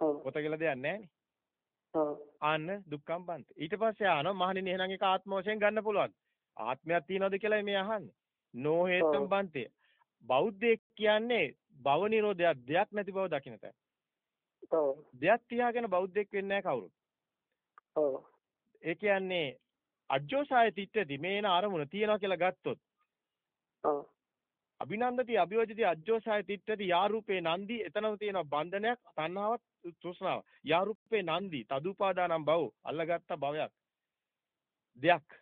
පොත කියලා දෙයක් නැහැනේ. අන්න දුක්ඛම් බන්ත. ඊට පස්සේ අහනවා මහණෙනි එහෙනම් ඒක ආත්ම වශයෙන් ගන්න පුළුවන්. ආත්මයක් තියනවද කියලා මේ අහන්නේ. නෝ හේතම් බන්තේ. බෞද්ධයෙක් කියන්නේ භව නිරෝධයක් දෙයක් නැති බව දකින්න තැන. ඔව්. දෙයක් තියාගෙන බෞද්ධයෙක් වෙන්නේ නැහැ කවුරුත්. ඔව්. ඒ කියන්නේ අජ්ජෝසාය තිට්ඨති මේන අරමුණ තියනවා කියලා ගත්තොත් ඔව්. අභිනන්දති අභිවජති අජ්ජෝසාය තිට්ඨති යා රූපේ නන්දි එතනම තියෙන බන්ධනයක් තණ්හාවක් තෘෂ්ණාව යා රූපේ නන්දි තදුපාදානම් භව අල්ලගත්ත භවයක් දෙයක්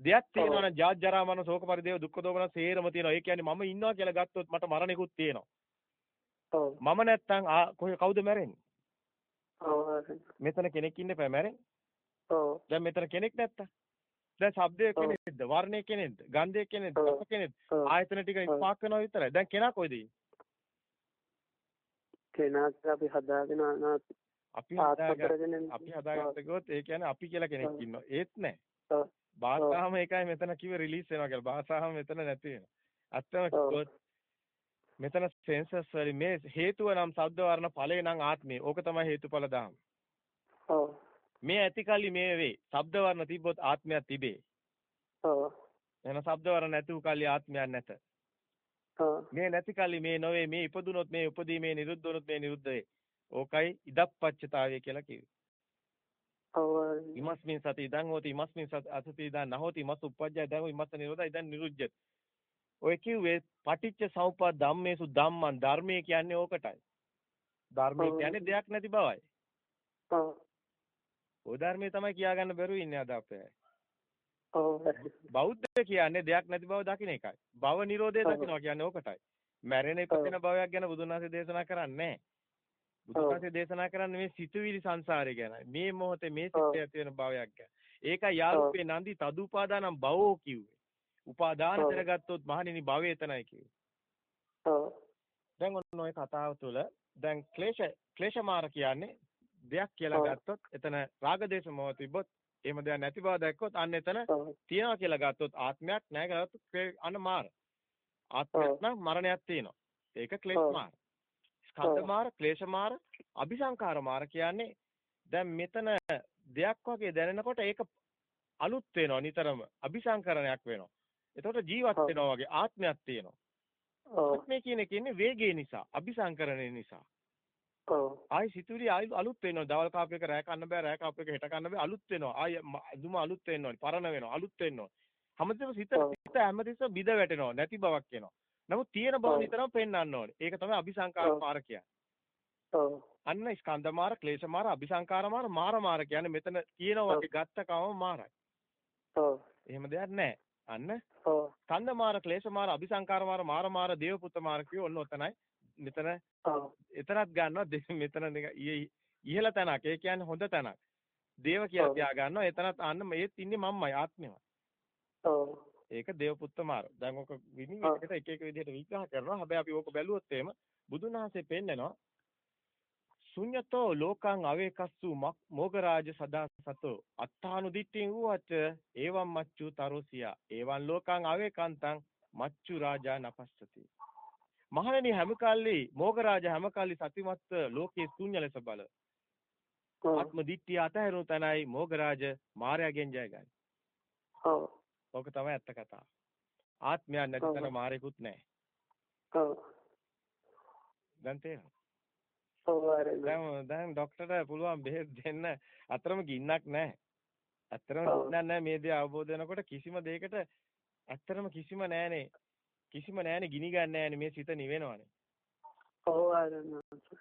දෙයක් තියෙනවා නම් ජාත් ජරා මරණ ශෝක පරිදේව දුක්ඛ දෝමන සේරම තියෙනවා ඒ කියන්නේ මම ඉන්නවා කියලා ගත්තොත් මට මරණිකුත් තියෙනවා ඔව්. මම නැත්තම් කවුද මැරෙන්නේ ඔව්. මෙතන කෙනෙක් ඉන්න එපා මැරෙන්නේ ඔව්. දැන් මෙතන කෙනෙක් නැත්තම් දැන් ශබ්දය. කෙනෙක්ද වර්ණය කෙනෙක්ද ගන්ධය කෙනෙක්ද. රස කෙනෙක්ද. ආයතන ටික ඉස්පාක් වෙනවා විතරයි දැන් කෙනා කොයිද? කෙනාත් අපි හදාගෙන අපි ඉන්න- අපි හදාගත්ත ගොත් ඒ කියන්නේ අපි කියලා කෙනෙක්. ඉන්නවා ඒත් නැහැ. භාෂාවම එකයි මෙතන කිව්ව රිලීස් වෙනවා කියලා භාෂාවම මෙතන නැති වෙනවා. කිව්වොත් මෙතන සෙන්සස් වලින් මේ හේතුව නම් ශබ්ද වර්ණ ඵලේ නම් ආත්මේ ඕක තමයි හේතුඵල දහම ඔව්. මේ ඇතිකල්ලි මේ වේ ශබ්ද වර්ණ තිබ්බොත් ආත්මයක් තිබේ ඔව්. එහෙනම් ශබ්ද වර්ණ නැතුව කල්ලි ආත්මයක් නැත ඔව්. මේ නැති කල්ලි මේ නොවේ මේ ඉපදුනොත් මේ උපදී මේ නිරුද්ධ වුනොත් මේ නිරුද්ධ වේ ඕකයි ඉදප්පච්චතාවය කියලා කිව්වේ. ඉමස්මින් සති ඉදං හෝති ඉමස්මින් සති අසති ඉදං නහෝති ඉමස් උප්පජ්ජය ඉදං ඉමස් නිරෝධය ඉදං නිරුද්ධ්‍යති ඔය කිව්වේ පටිච්ච සමුප්පාද ධම්මේසු ධම්මං ධර්මයේ කියන්නේ ඕකටයි ධර්මයේ. කියන්නේ දෙයක් නැති බවයි ඔව්. ඔය ධර්මයේ තමයි කියාගන්න බැරුව ඉන්නේ අද අපේ. බෞද්ධ කියන්නේ දෙයක් නැති බව දකින්න එකයි භව නිරෝධය. දකින්නවා කියන්නේ ඕකටයි මැරෙන ඉපදෙන භවයක් ගැන බුදුන් වහන්සේ දේශනා කරන්නේ නැහැ වහන්සේ දේශනා කරන්නේ මේ සිතුවිලි සංසාරය ගැනයි මේ මොහොතේ මේ. සිතේ ඇති වෙන භවයක් ගැන ඒකයි යාළුපේ නන්දි තදුපාදානම් භවෝ කිව්වේ උපාදාන. කරගත්තොත් මහණෙනි භවය එතනයි කිව්වේ ඔව්. දැන් ඔන්න ඔය කතාව තුළ දැන් ක්ලේශ ක්ලේශමාර කියන්නේ දෙයක් කියලා. ගත්තොත් එතන රාගදේශ මොහ තිබ්බොත් එහෙම දෙයක් නැති බව දැක්කොත් අන්න එතන. තියනවා කියලා ගත්තොත් ආත්මයක් නැහැ කියලා ගත්තොත් අන්න මාර ආත්මයක්. නම් මරණයක් තියෙනවා ඒක ඔව්. තද මාර, ක්ලේශ මාර, අபிසංකාර මාර කියන්නේ දැන් මෙතන දෙයක් වගේ දැනෙනකොට ඒක අලුත් වෙනවා නිතරම අபிසංකරණයක් වෙනවා. එතකොට ජීවත් වෙනවා වගේ ආත්මයක් තියෙනවා. ආත්මය කියන එක ඉන්නේ වේගය නිසා, අபிසංකරණය නිසා. ආයි සිතුවිලි ආයි අලුත් වෙනවා. දවල් කාප් එක රැ කන්න බෑ, රැ කාප් එක හෙට කන්න බෑ අලුත් වෙනවා. ආයි දුම අලුත් වෙනවා, පරණ වෙනවා, අලුත් වෙනවා. හැමතිස්සෙම සිත සිත හැමතිස්සෙම බිඳ වැටෙනවා, නැති බවක් එනවා. නමුත් තියෙන බව නිතරම පෙන්වන්න ඕනේ. ඒක තමයි අபிසංකාර මාර කියන්නේ. අන්න ස්කන්ධ මාර, ක්ලේශ මාර, අபிසංකාර මාර, මාර මාර කියන්නේ මෙතන තියෙන වගේ ගත්ත කම මාරයි. ඔව්. එහෙම දෙයක් නැහැ. අන්න. ඔව්. ස්කන්ධ මාර, ක්ලේශ මාර, අபிසංකාර මාර, මාර මාර, දේව පුත් මාර කියෝ ඔන්න ඔතනයි. මෙතන එතනත් ගන්නවා මෙතන ඉහළ තැනක්. ඒ කියන්නේ හොඳ තැනක්. දේව කියලා තියා ගන්නවා. එතනත් අන්න ඒත් ඉන්නේ මම්මයි ආත්මෙමයි. ඔව්. ඒක දේව පුත්ත මාර. දැන් ඔක ඔව්. එකට එක එක විදිහට විග්‍රහ කරනවා. හැබැයි අපි ඕක බැලුවොත් එහෙම බුදුන් වහන්සේ පෙන්නනවා ශුඤ්‍යතෝ ලෝකං අවේකස්සු මොගරාජ සදා සතෝ අත්තානු දිට්ඨින් වූවච එවං මච්චු තරෝසියා එවං ලෝකං අවේකන්තං මච්චු රාජා නපස්සති මහණෙනි හැම කල්ලි මොගරාජ හැම කල්ලි සතිමත් ලෝකයේ ශුන්‍ය ලෙස බල. ආත්ම දිට්ඨිය අතහැරුණු තැනයි මොගරාජ මායාවෙන් ජය ගන්න. ඔව්. ඕක තමයි ඇත්ත කතාව. ආත්මයක් නැති. තැන මාරෙකුත් නැහැ. ඔව්. දැන්. හරි. දැන් දැන් ડોක්ටර්ට පුළුවන් බෙහෙත් දෙන්න අතරම ගින්නක් නැහැ. අතරම. ගින්නක් නැහැ මේ දේ අවබෝධ වෙනකොට කිසිම දෙයකට අතරම කිසිම නැහනේ. කිසිම නැහනේ ගිනි ගන්න නැහනේ මේ සිත නිවෙනවනේ. ඔව්.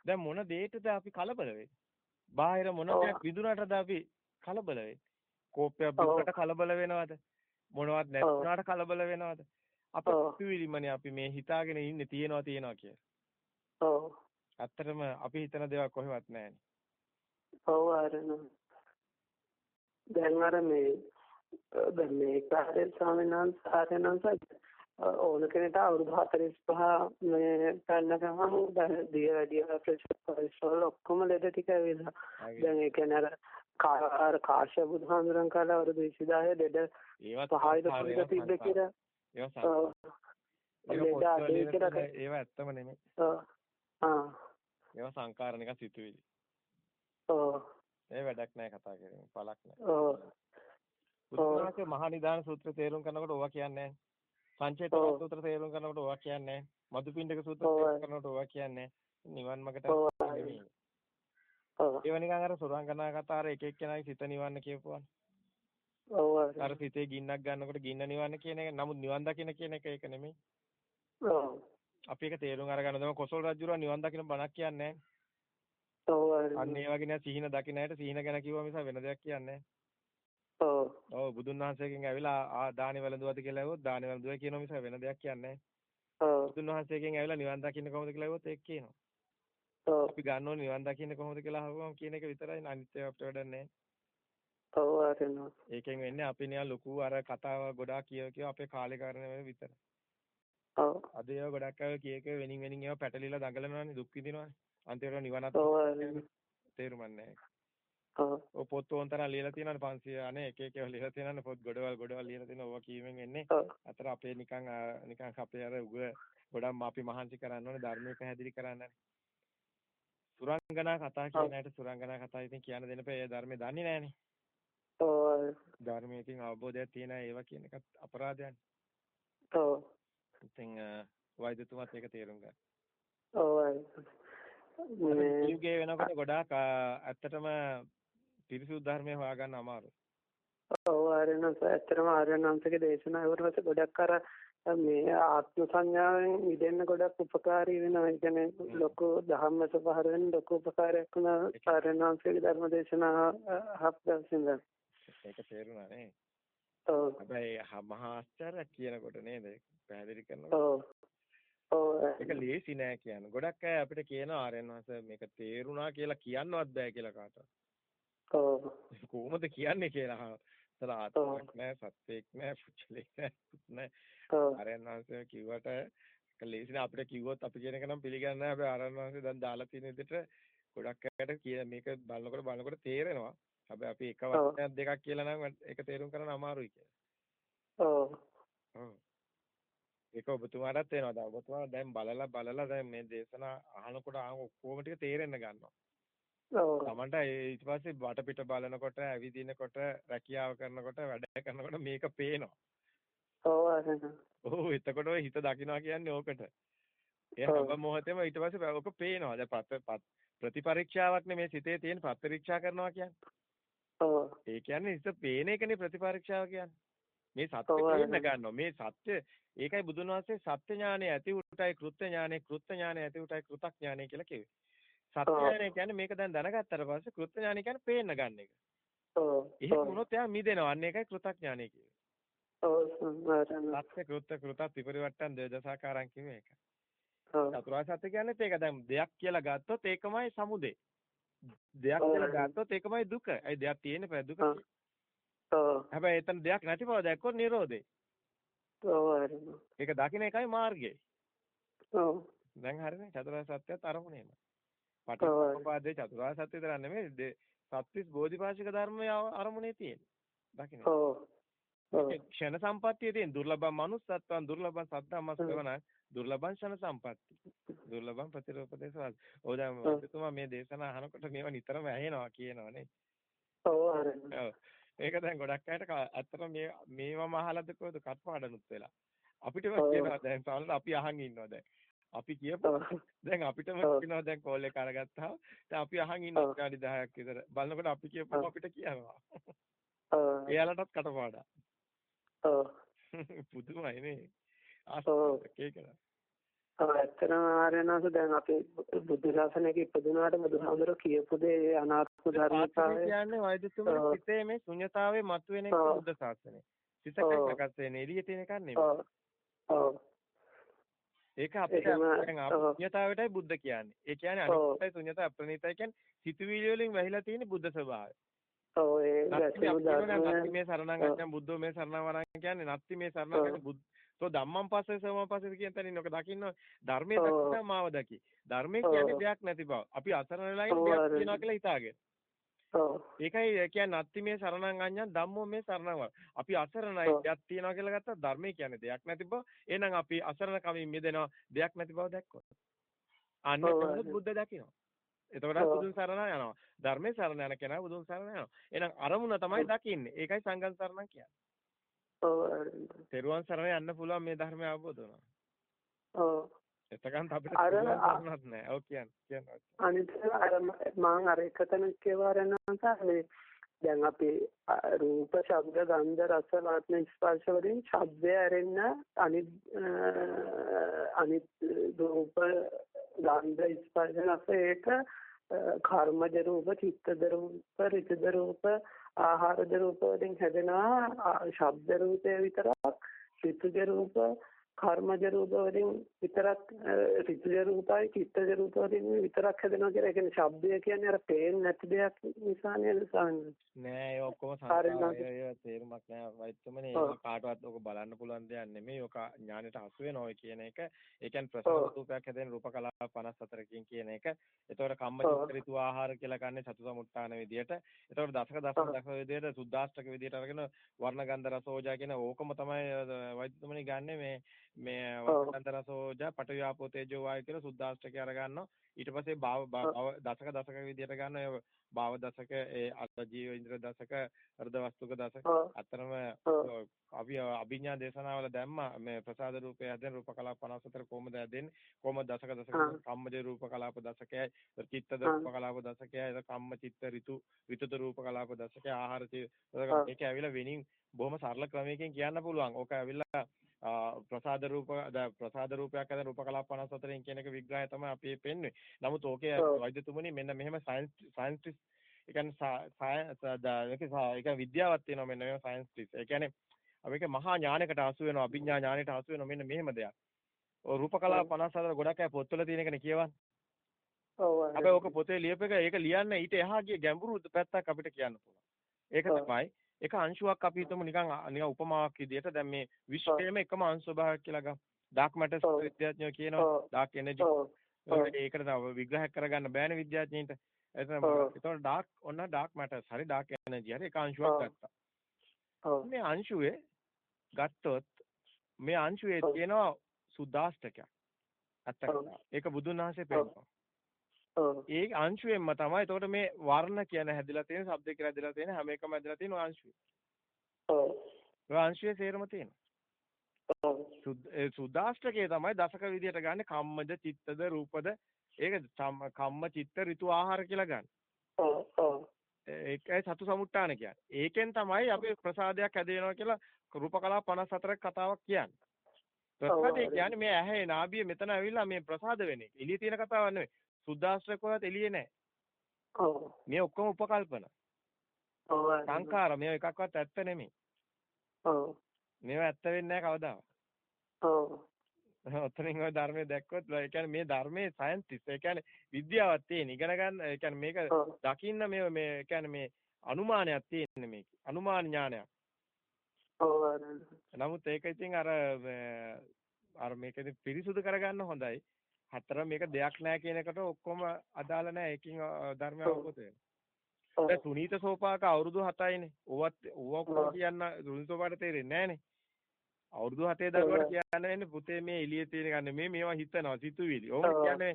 දැන් මොන දෙයකටද අපි කලබල වෙන්නේ? බාහිර මොන. දෙයක් විදුනටද අපි කලබල වෙන්නේ? කෝපයක් ඔව්. බින්දට කලබල වෙනවද? මොනවත් ඔව්. නැතුණාට කලබල වෙනවද? අපේ. සිතුවිලිමනේ අපි මේ හිතාගෙන ඉන්නේ තියනවා තියනවා කියලා. ඔව්. ඇත්තටම අපි හිතන දේවල් කොහෙවත් නැහැනේ. ඔව් හරින. දැන් අර මේ දැන් මේ කාර්ය ස්වාමීන් වහන්සේ ආරණන්ස ඕන කෙනෙක්ට අවුරුදු 45 මේ ගන්න ගමන් දිය වැඩි ප්‍රෙෂර් කොලෙස්ටරෝල් ඔක්කොම ලෙඩ ටික ඇවිල්ලා දැන් ඒ කියන්නේ අර කා- අර කාශ්‍යප බුදුහාමුදුරන් කාලේ අවුරුදු 20000 ලෙඩ ඒවත් පහයිද කුඩ තිබ්බ කියලා ඒවා ඒවා ඇත්තම නෙමෙයි. ආ ඒවා සංකාරණික සිතුවිලි. ඔව් ඒ වැඩක් නැහැ කතා කරන්නේ. පළක් නැහැ. ඔව් බුදුරජාණන්සේ මහා නිදාන සූත්‍ර තේරුම් කරනකොට ඕවා කියන්නේ නැහැ. සංචේතන සූත්‍ර තේරුම් කරනකොට ඕවා කියන්නේ. මදුපිණ්ඩක සූත්‍ර තේරුම් කරනකොට ඕවා කියන්නේ. නිවන් මාර්ගට ඔව් නෙමෙයි. ඔව් ඒව නිකන් අර සුරංගනා කතා අර එක එක්කෙනාගේ සිත නිවන්න කියපුවා. ඔව් අර සිතේ ගින්නක් ගන්නකොට ගින්න නිවන්න කියන එක නමුත් නිවන් දකින්න කියන එක ඒක නෙමෙයි. ඔව් අපි ඒක තේරුම් අරගන්න තමයි කොසල් රජුරා නිවන් දකින්න බණක් කියන්නේ. ඔව් අන්න ඒ වගේ නෑ සිහින දකින්න ඇයට සිහින ගැන කිව්වා මිස වෙන දෙයක් කියන්නේ නැහැ. ඔව් ඔව් බුදුන් වහන්සේගෙන් ඇවිල්ලා ආ දානි වැළඳුවද කියලා ඇහුවොත් දානි වැළඳුවා කියනවා මිස වෙන දෙයක් කියන්නේ නැහැ. ඔව් බුදුන් වහන්සේගෙන් ඇවිල්ලා නිවන් දකින්න කොහොමද කියලා ඇහුවොත් ඒක කියනවා. ඔව් අපි ගන්න ඕනේ නිවන් දකින්න කොහොමද කියලා අහුවම කියන එක විතරයි අනිත් ඒවා අපිට වැඩක් නැහැ. ඔව් අරනවා ඒකෙන් වෙන්නේ අපි නිකන් ලොකු අර කතාව ගොඩාක් කියව කියව අපේ කාලේ කරන වෙන විතර. ඔව් අද ඒවා ගොඩක් අය කිය කිය වෙනින් වෙනින් ඒවා පැටලිලා දඟලනවානේ දුක් විඳිනවානේ. අන්තිමට නිවනත් තේරුම් නැහැ. ඔව් පොත් ඕන්තරම් ලියලා තියෙනවානේ 500 අනේ එක එක ඒවා ලියලා තියෙනවානේ පොත් ගොඩවල් ගොඩවල් ලියලා තියෙනවා ඕවා කීමෙන් එන්නේ. අතර අපේ නිකන් නිකන් අපේ අර උග ගොඩක් අපි මහන්සි කරන්න ඕනේ ධර්මයේ පැහැදිලි කරන්නනේ. සුරංගනා කතා කියන ඇයට සුරංගනා කතා ඉතින් කියන්න දෙන්න බෑ. ඒ ධර්මයේ දන්නේ නැහනේ. ඔව් ධර්මයේ ඉතින් අවබෝධයක් තියෙන ඒවා කියන එකත් අපරාධයක්නේ. ඔව් ඉතින් වෛද්‍යතුමාත් ඒක තේරුම් ගන්න. ඔව් මේ යුගයේ වෙනකොට ගොඩාක් ඇත්තටම පිරිසුදු ධර්මය හොයාගන්න අමාරුයි. ඔව් ආරණන්ත ඇත්තටම ආරණන්තගේ දේශනා ඉවර පස්සේ ගොඩක් අර මේ ආත්ම සංඥාවෙන් මිදෙන්න ගොඩක් උපකාරී වෙනවා. ඒ කියන්නේ ලොකු ධම්මස පහර වෙන ලොකු උපකාරයක් වුණා ආරණන්තගේ ධර්ම දේශනා හප්දසින්ද. ඒක තේරුණා නේ. ඔව් හැබැයි මහා ආශ්චර්යයක් කියනකොට නේද? පැහැදිලි කරනකොට ඔව් ඔව් ඒක ලේසි නෑ කියන්න. ගොඩක් අය අපිට කියනවා ආර්යයන් වහන්සේ මේක තේරුණා කියලා කියන්නවත් බෑ කියලා කාටවත්. ඔව් කොහොමද කියන්නේ කියලා. තල ආත්මයක් නෑ, සත්‍යයක් නෑ, පුච්චලෙක් නෑ, නෑ. ඔව් ආර්යයන් වහන්සේ කිව්වට ඒක ලේසි නෑ අපිට කිව්වොත් අපි කියන එක නම් පිළිගන්නේ නෑ. හැබැයි ආර්යයන් වහන්සේ දැන් දාලා තියෙන විදිහට ගොඩක් අයට කිය මේක බලනකොට බලනකොට තේරෙනවා. හැබැයි අපි එක වචනයක් දෙකක් කියලා නම් ඒක තේරුම් ගන්න අමාරුයි කියලා. ඔව් ඔව්. ඒක ඔබතුමාටත් තේරෙනවා. දැන් ඔබතුමා දැන් බලලා බලලා දැන් මේ දේශනා අහනකොට ආ ඔක්කොම ටික තේරෙන්න ගන්නවා. තමන්ට ඊට පස්සේ වටපිට බලනකොට, ඇවිදිනකොට, රැකියාව කරනකොට, වැඩ කරනකොට මේක පේනවා. ඔව් එතකොට ඔය හිත දකින්නවා කියන්නේ ඕකට. ඒ. හැම මොහොතෙම ඊට පස්සේ ඔක පේනවා. දැන් පත්- පත්- ප්‍රතිපරීක්ෂාවක් නේ මේ සිතේ තියෙන ප්‍රතිපරීක්ෂා කරනවා කියන්නේ. ඔව් ඒ කියන්නේ හිත පේන එකනේ ප්‍රතිපරීක්ෂාව කියන්නේ. මේ සත්‍ය පේන්න. ගන්නවා. මේ සත්‍ය ඒකයි බුදුන් වහන්සේ සත්‍ය ඥානය ඇති උටයි කෘත්‍ය ඥානය කෘත්‍ය ඥානය ඇති උටයි කෘතක් ඥානය කියලා කිව්වේ. සත්‍ය. ඥානය කියන්නේ මේක දැන් දැනගත්තට පස්සේ කෘත්‍ය ඥානය කියන්නේ පේන්න ගන්න එක. ඔව් එහෙම වුණොත් එයා මිදෙනවා. අන්න ඒකයි කෘතක් ඥානය කියන්නේ. ඔව් ආරණ සත්‍ය කෘත්‍ය කෘතත් විපරිවට්ටන් දෙදසාකාරම් කිව්වේ ඒක. ඔව් චතුරාර්ය සත්‍ය කියන්නේත් ඒක දැන් දෙයක් කියලා ගත්තොත් ඒකමයි සමුදේ. දෙයක්. කියලා ගත්තොත් ඒකමයි දුක. ඒ දෙයක් තියෙන බෑ දුක. ඔව්. හැබැයි එතන දෙයක් නැති බව දැක්කොත් නිරෝධේ. ඔව් ඒක දකින්න එකයි මාර්ගය. ඔව් දැන් හරිනේ චතුරාර්ය සත්‍යයත් අරමුණේම. ඔව්. පටිච්චසමුප්පාදේ චතුරාර්ය සත්‍ය විතර නෙමෙයි සත්‍විස් බෝධිපාශික ධර්මයේ අරමුණේ තියෙන. දකින්න. ඔව් ක්ෂණ සම්පත්තියේ තියෙන දුර්ලභ මනුස්සත්වං දුර්ලභ සද්ධාමස් වන දුර්ලභං ක්ෂණ සම්පatti. දුර්ලභං ප්‍රතිරූපදේශවාද. ඔය දැන්. ඔබතුමා මේ දේශනා අහනකොට මේවා නිතරම ඇහෙනවා කියනවා නේ. ඔව් ඔව්. ඒක දැන් ගොඩක් අයට ඇත්තටම මේ මේවම අහලාද කොහොමද කටපාඩනුත් වෙලා. අපිටම ඔව්. කියනවා දැන් සමහරවිට අපි අහන් ඉන්නවා දැන්. අපි කියපු ඔව් දැන් අපිටම. කියනවා දැන් කෝල් එක අරගත්තාම දැන් අපි අහන් ඉන්නවා ඔව්. විනාඩි 10ක් විතර. බලනකොට අපි කියපුව. අපිට කියනවා. ඔව් එයාලටත් කටපාඩම්. ඔව් පුදුමයි නේ. ආස්තක ඒකද. ඔව් ඇත්තටම ආර්යනාථ දැන් අපි බුද්ධ ශාසනයක ඉපදුනාට බුදුහාමුදුරුවෝ කියපු දේ අනාත්ම ධර්මතාවය කියන්නේ වෛද්‍යතුමනි ඔව්. සිතේ මේ ශුන්‍යතාවයේ මතුවෙන එක. බුද්ධ ශාසනය. සිතක ඔව්. සකස් වෙන්නේ එළියේ තියෙන එකක් නෙමෙයි. ඔව් ඔව් ඒක අපිට දැන්. ශුන්‍යතාවයටයි බුද්ධ කියන්නේ. ඒ කියන්නේ. අනිත්‍යයි ශුන්‍යතයි අප්‍රණීතයි කියන්නේ සිතුවිලි වලින් වැහිලා තියෙන බුද්ධ ස්වභාවය. ඔව් ඒ මේ සරණං. අඥං බුද්ධෝ මේ සරණං වරං කියන්නේ නත්ති මේ සරණං. කියන්නේ බුද් તો ධම්මං පස්සේ සමං පස්සේ කියන තැනින් ඔක දකින්න ධර්මයේ දකින්න මාව දකි. ධර්මයේ කියන්නේ දෙයක් නැති බව. අපි අසරණ වෙලා ඉන්න දෙයක් තියෙනවා කියලා හිතාගෙන. ඒකයි කියන්නේ අත්ති මේ සරණං අඤ්ඤං ධම්මෝ මේ සරණං අපි අසරණයි දෙයක් තියෙනවා කියලා ගත්තා ධර්මයේ කියන්නේ දෙයක් නැති බව. එහෙනම් අපි අසරණ කමින් මිදෙනවා දෙයක් නැති බව දැක්කොත්. අන්න බුද්ධ දකිනවා. එතකොට බුදුන් සරණ යනවා. ධර්මයේ සරණ යන කෙනා බුදුන් සරණ යනවා. එහෙනම් අරමුණ තමයි දකින්නේ. ඒකයි සංඝං සරණං කියන්නේ. ඔව්. තෙරුවන් සරණ යන්න පුළුවන් මේ ධර්මය අවබෝධ වුණා. ඔව්. එතකන් අපිට සරණක් නැහැ. ඔව් කියන්න කියන්න. අනිත් අර මම අර එකතන කියවරන මේ දැන් අපි රූප, ශබ්ද, ගන්ධ, රස, වාත්ම, ස්පර්ශ වලින් ශබ්දය ඇරෙන්න අනිත් අනිත් රූප, ගන්ධ, ස්පර්ශ, රස ඒක කර්මජ රූප, චිත්තද රූප, ඍතුද රූප, ආහාරද රූප වලින් හැදෙනවා ශබ්ද රූපය විතරක්, ඍතුජ රූප, කර්මජ රූප වලින් විතරක් ඍතුජ රූපයි චිත්තජ රූප වලින් විතරක් හැදෙනවා කියලා. ඒ කියන්නේ ශබ්දය කියන්නේ අර පේන්නේ නැති දෙයක් නිසා නේද සාමාන්‍යයෙන්. නෑ ඒ ඔක්කොම සංස්කාරය තේරුමක් නෑ වෛද්‍යමනේ ඒක කාටවත් ඔක බලන්න පුළුවන් දෙයක් නෙමෙයි. ඔක ඥානෙට හසු වෙනවා ඔය කියන එක. ඒ කියන්නේ ප්‍රසන්න රූපයක් හැදෙන රූප කලාව 54කින් කියන එක. ඒතකොට කම්ම චිත්ත ඍතු ආහාර කියලා ගන්නේ චතු සමුත්ථාන විදියට. ඒතකොට දසක දසක දසක විදියට සුද්දාෂ්ටක විදියට අරගෙන වර්ණ ගන්ධ රස ඕජා කියන ඕකම තමයි වෛද්‍යමනේ ගන්නෙ මේ මේ වසන්ත රසෝජ පටවියාපෝ තේජෝ වායු කියලා සුද්දාෂ්ටකය අර ගන්නවා ඊට පස්සේ භාව දසක දසක විදියට ගන්න ඒ භාව දසක ඒ අජීව ඉන්ද්‍ර දසක හෘද වස්තුක දසක අතරම අපි අභිඥා දේශනාවල දැම්මා. මේ ප්‍රසාද රූපය හැදෙන රූප කලාප 54 කොහොමද හැදෙන්නේ? කොහොමද දසක දසක කම්මජ රූප කලාප දසකයයි චිත්ත රූප කලාප දසකයයි කම්ම චිත්ත ඍතු ඍතුත රූප කලාප දසකය ආහාර ඒක ඇවිල්ලා වෙනින් බොහොම සරල ක්‍රමයකින් කියන්න පුළුවන්. ඕක ඇවිල්ලා ප්‍රසාද රූප ප්‍රසාද රූපයක් ඇද රූප කලාප 54න් කියන එක විග්‍රහය තමයි අපි පෙන්වන්නේ. නමුත් ඕකේ වෛද්‍යතුමනි මෙන්න මෙහෙම සයන්ස් සයන්ටිස් ඒ කියන්නේ ඒක විද්‍යාවක් තියෙනවා මෙන්න මෙහෙම සයන්ටිස්. ඒ කියන්නේ අපේක මහා ඥානයකට හසු වෙනවා අභිඥා ඥානයට හසු වෙනවා මෙන්න මෙහෙම දෙයක්. ඔය රූප කලාප 54 ගොඩක් අය පොත්වල තියෙන එකනේ කියවන්නේ. ඔව්. හැබැයි ඕක පොතේ ලියපෙක ඒක ලියන්න ඊට එහා ගිය ගැඹුරු පැත්තක් අපිට කියන්න පුළුවන්. ඒක තමයි එක අංශුවක් අපි හිතමු නිකන් නිකන් උපමාවක් විදිහට දැන් මේ විශ්වයේම එකම අංශ ස්වභාවයක් කියලා ගමු. ඩාර්ක් මැටර් විද්‍යාඥයෝ කියනවා ඩාර්ක් එනර්ජි. ඒකට තව විග්‍රහ කරගන්න බෑනේ විද්‍යාඥයින්ට. එතන ඒතකොට ඩාර්ක් ඔන්න ඩාර්ක් මැටර්ස් හරි ඩාර්ක් එනර්ජි හරි එක අංශුවක් ගත්තා. මේ අංශුවේ ගත්තොත් මේ අංශුවේ තියෙනවා සුද්දාෂ්ටකයක්. අත්තක. ඒක බුදුන් වහන්සේ පෙන්නනවා. ඒ අංශුවෙන්ම තමයි එතකොට මේ වර්ණ කියන හැදිලා තියෙන શબ્ද කියලා හැදිලා තියෙන හැම එකම හැදිලා තියෙන අංශුවේ. ඔව්. ඒ අංශුවේ සේරම තියෙනවා. ඔව්. සුද්දාෂ්ටකයේ තමයි දසක විදියට ගන්න කම්මද චිත්තද රූපද ඒක කම්ම චිත්ත ඍතු ආහාර කියලා ගන්න. ඔව් ඔව්. ඒකයි සතු සමුට්ටාන කියන්නේ. ඒකෙන් තමයි අපි ප්‍රසාදයක් හැදෙනවා කියලා රූපකලා 54ක කතාවක් කියන්නේ. ප්‍රසාදේ කියන්නේ මේ ඇහේ නාභිය මෙතන ඇවිල්ලා මේ ප්‍රසාද වෙන එක. එළියේ තියෙන කතාවක් නෙවෙයි. සුද්දාශ්‍රකවත් එළියේ නැහැ. ඔව්. මේ ඔක්කොම උපකල්පන. ඔව්. සංඛාර මේව එකක්වත් ඇත්ත නෙමෙයි. ඔව්. මේව ඇත්ත වෙන්නේ නැහැ කවදාවත්. ඔව්. ඔතනින් ඔය ධර්මයේ දැක්කොත් ඒ කියන්නේ මේ ධර්මයේ සයන්ටිස් ඒ කියන්නේ විද්‍යාවක් තියෙන ඉගෙන ගන්න ඒ කියන්නේ මේක දකින්න මේ මේ ඒ කියන්නේ මේ අනුමානයක් තියෙන මේක අනුමාන ඥානයක් ඔව් නමුත් ඒක ඉතින් අර අර මේකෙදි පිරිසුදු කරගන්න හොඳයි හතර මේක දෙයක් නෑ කියන එකට ඔක්කොම අදාළ නෑ ඒකින් ධර්මය අවබෝධ වෙනවා දැන් සුනීත සෝපාක අවුරුදු 7යිනේ ඕවත් ඕවා කොහොම කියන්න සුනීත සෝපාට තේරෙන්නේ නෑනේ. අවුරුදු 7 දරුවට කියන්නේ පුතේ මේ එළියේ තියෙන ගන්න මේ මේවා හිතනවා සිතුවිලි. ඕම කියන්නේ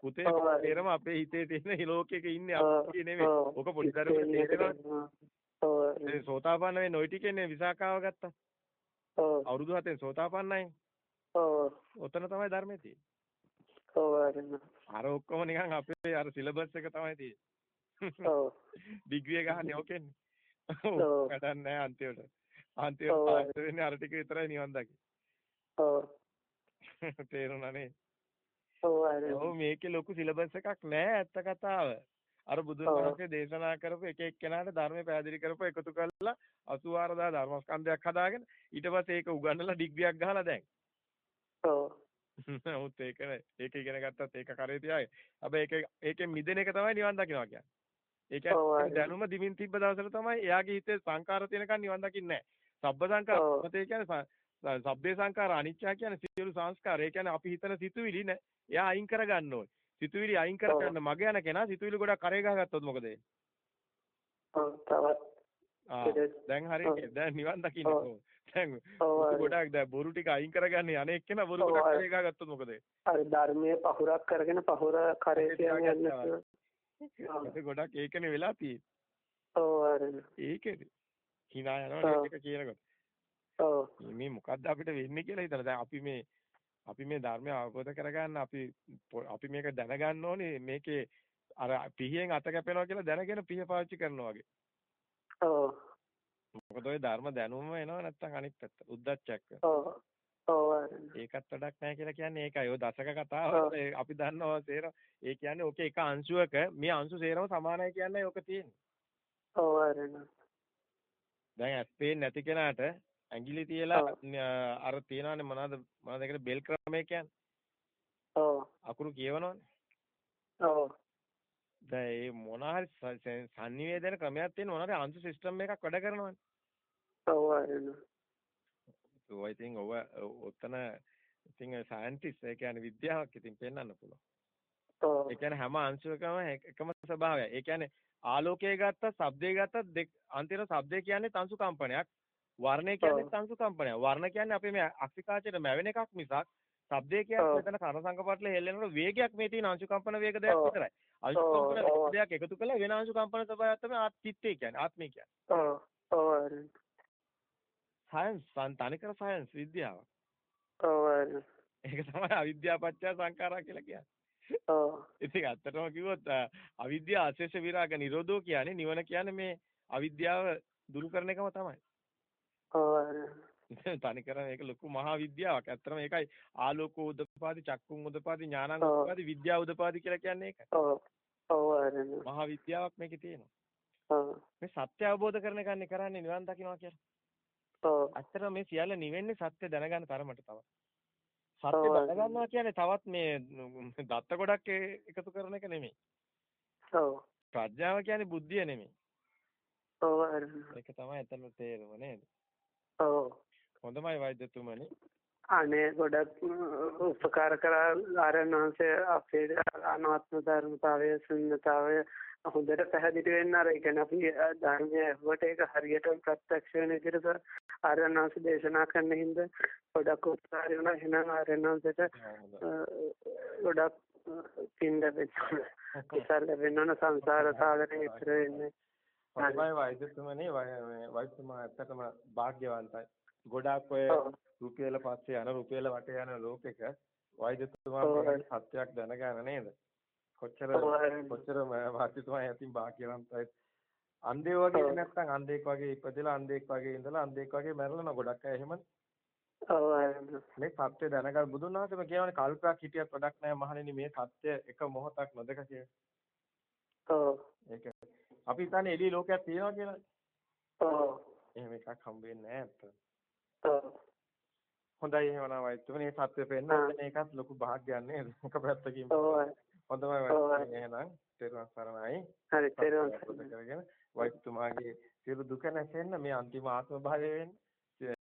පුතේ තේරම අපේ හිතේ තියෙන ලෝකෙක ඉන්නේ අපි නෙමෙයි. ඔක පොඩි දරුවෙක් තේරෙනවා. ඒ සෝතාපන්න වෙන්නේ ওই ටිකේනේ විසාකාව ගත්තා. අවුරුදු 7ෙන් සෝතාපන්නයි. ඔතන තමයි ධර්මයේ තියෙන්නේ. අර ඔක්කොම නිකන් අපේ අර සිලබස් එක තමයි තියෙන්නේ. ඔව්. ඩිග්‍රී ගන්න ඕකෙන්නේ. ඔව්. වැඩක් නැහැ අන්තිමට. අන්තිමට පාස් වෙන්නේ අර ටික විතරයි නිවන් දකි. ඔව්. තේරුණානේ. ඔව්. ඔව් මේකේ ලොකු සිලබස් එකක් නැහැ ඇත්ත කතාව. අර බුදුන් වහන්සේ දේශනා කරපු එක එක්කෙනාට ධර්මය පැහැදිලි කරපු එකතු කරලා 84000 ධර්මස්කන්ධයක් හදාගෙන ඊට පස්සේ ඒක උගන්වලා ඩිග්‍රියක් ගහලා දැන්. ඔව්. නමුත් ඒක ඒක ඉගෙන ගත්තත් ඒක කරේ තියාගේ. හැබැයි ඒක ඒකෙන් මිදෙන එක තමයි නිවන් දකින්නවා කියන්නේ. ඒ කියන්නේ දැනුම දිමින් තිබ්බ දවසට තමයි එයාගේ හිතේ සංකාර තියෙනකන් නිවන් දකින්නේ නැහැ. සබ්බ සංකාර මතේ කියන්නේ සබ්බේ සංඛාර අනිච්චා කියන්නේ සියලු සංස්කාර. ඒ කියන්නේ අපි හිතන සිතුවිලි නෑ. එයා අයින් කරගන්න ඕනේ. සිතුවිලි අයින් කරගන්න මග යන කෙනා සිතුවිලි ගොඩක් කරේ ගහගත්තොත් මොකද වෙන්නේ? ඔව් තවත් ආ දැන් හරියට දැන් නිවන් දකින්න ඕන. දැන් ගොඩක් දැන් බොරු ටික අයින් කරගන්නේ අනේ එක්කෙනා බොරු ගොඩක් කරේ ගහගත්තොත් මොකද වෙන්නේ? අර ධර්මයේ පහුරක් කරගෙන පහුර කරේ කියන්නේ ගොඩක් ඒකනේ වෙලා තියෙන්නේ. ඔව් අර ඒකනේ. hina යනවා ඒක කියනකොට. ඔව්. මේ මොකද්ද අපිට වෙන්නේ කියලා හිතලා දැන් අපි මේ අපි මේ ධර්මය අවබෝධ කරගන්න අපි අපි මේක දැනගන්න ඕනේ මේකේ අර පිහියෙන් අත කැපෙනවා කියලා දැනගෙන පිහ පාවිච්චි කරනවා වගේ. ඔව්. මොකද ඔය ධර්ම දැනුම එනවා නැත්තම් අනිත් පැත්ත. උද්දච්චයක්. ඔව්. ඒකත් වැඩක් නැහැ කියලා කියන්නේ ඒකයි. ඔය දශක කතාව අපි දන්නවා සේර. ඒ කියන්නේ ඔකේ එක අංශුවක මේ අංශු සේරම සමානයි කියන්නේ ඔක තියෙන්නේ. ඔව් අරන. දැන් ඇස් පේන්නේ නැති කෙනාට ඇඟිලි තියලා අර තියනවානේ මොනවද මොනවද ඒකට බෙල් ක්‍රමය කියන්නේ. ඔව්. අකුරු කියවනවනේ. ඔව්. දැන් මේ මොන හරි sannivedana ක්‍රමයක් තියෙන මොනවාරි අංශු සිස්ටම් එකක් වැඩ කරනවනේ. ඔව් අරන. so i think ඔව ඔතන ඉතින් සයන්ටිස්ට් ඒ කියන්නේ විද්‍යාවක් ඉතින් පෙන්වන්න පුළුවන්. ඔව්. ඒ කියන්නේ හැම අංශුවකම එකම ස්වභාවය. ඒ කියන්නේ ආලෝකය ගත්ත, ශබ්දය ගත්ත දෙක අන්තිම ශබ්දය කියන්නේ තංසු කම්පනයක්. වර්ණය කියන්නේ තංසු කම්පනයක්. වර්ණ කියන්නේ අපේ මේ අක්ෂිකාචරයට මැවෙන එකක් මිසක් ශබ්දය කියන්නේ මෙතන කන සංකපටල හෙල්ලෙනකොට වේගයක් මේ තියෙන අංශු කම්පන වේග දෙයක් විතරයි. අංශු කම්පන දෙයක් එකතු කළා වෙන අංශු කම්පන ස්වභාවයක් තමයි ආත්මිත්‍ය කියන්නේ. ආත්මය කියන්නේ. ඔව්. ඔව්. සයන්ස් තනිකර සයන්ස් විද්‍යාව. ඔව්. ඒක තමයි අවිද්‍යාව පත්‍ය සංඛාරා කියලා කියන්නේ. ඔව්. ඉතින් ඇත්තටම කිව්වොත් අවිද්‍යාව අශේෂ විරාග නිරෝධෝ කියන්නේ නිවන කියන්නේ මේ අවිද්‍යාව දුරු කරන එකම තමයි. ඔව්. තනිකර මේක ලොකු මහා විද්‍යාවක්. ඇත්තටම ඒකයි ආලෝකෝ උදපාදි චක්කුම් උදපාදි ඥානං උදපාදි විද්‍යාව උදපාදි කියලා කියන්නේ ඒකයි. ඔව්. ඔව් මහා විද්‍යාවක් මේකේ තියෙනවා. ඔව්. මේ සත්‍ය අවබෝධ කරන එකන්නේ කරන්නේ නිවන් දකින්නවා කියලා. ඔව්. ඇත්තටම මේ සියල්ල නිවෙන්නේ සත්‍ය දැනගන්න තරමට තමයි. සත්‍ය දැනගන්නවා කියන්නේ තවත් මේ දත්ත ගොඩක් එකතු කරන එක නෙමෙයි. ඔව්. ප්‍රඥාව කියන්නේ බුද්ධිය නෙමෙයි. ඔව්. ඒක තමයි එතන තේරුම නේද? ඔව්. හොඳමයි වෛද්‍යතුමනි. අනේ ගොඩක් උපකාර කරා ආරණාංශය අපේ අනාත්ම ධර්මතාවය ශුන්‍යතාවය හොඳට පැහැදිලි වෙන්න අර ඒ කියන්නේ අපි ධර්මයේ ඇහුවට ඒක හරියට ප්‍රත්‍යක්ෂ වෙන විදිහට ආරණාංශ දේශනා කරන හින්දා ගොඩක් උපකාර වෙනවා එහෙනම් ආරණාංශයට ගොඩක් පින් ලැබෙන්න කුසල ලැබෙන්න සංසාර සාගරේ ඉතර වෙන්නේ. හොඳයි වෛද්‍යතුමනි. වෛද්‍යතුමා ඇත්තටම වාග්යවන්තයි ගොඩාක් ඔය රුපියල පස්සේ යන රුපියල වටේ යන ලෝකෙක වෛද්‍යතුමා සත්‍යයක් දැනගන්න නේද? කොච්චර කොච්චර වාසිතුමා යතින් භාග්‍යවන්තයි. අන්ධයෝ වගේ නැත්නම් අන්ධෙක් වගේ ඉපදෙලා අන්ධෙක් වගේ ඉඳලා අන්ධෙක් වගේ මැරෙලා ගොඩක් අය එහෙමනේ. ඔව් මේ සත්‍ය දැනගන්න බුදුන් වහන්සේම කියනවානේ කල්පයක් හිටියත් වැඩක් නැහැ මහණෙනි මේ සත්‍ය එක මොහොතක් නොදක කියලා. ඔව්. ඒක අපි හිතන්නේ එළිය ලෝකයක් තියෙනවා කියලා. ඔව්. එහෙම එකක් හම්බ වෙන්නේ නැහැ. හොඳයි එහෙමනම් වයිතුනේ මේ සත්‍ය පෙන්නන එකත් ලොකු භාග්‍යයක් නේද? එක පැත්තකින්. ඔව්. හොඳයි වයිතුනේ එහෙනම් තෙරුවන් සරණයි. හරි තෙරුවන් සරණයි. වයිතුමාගේ සියලු දුක නැසෙන්න මේ අන්තිම ආත්ම භාවය වෙන්න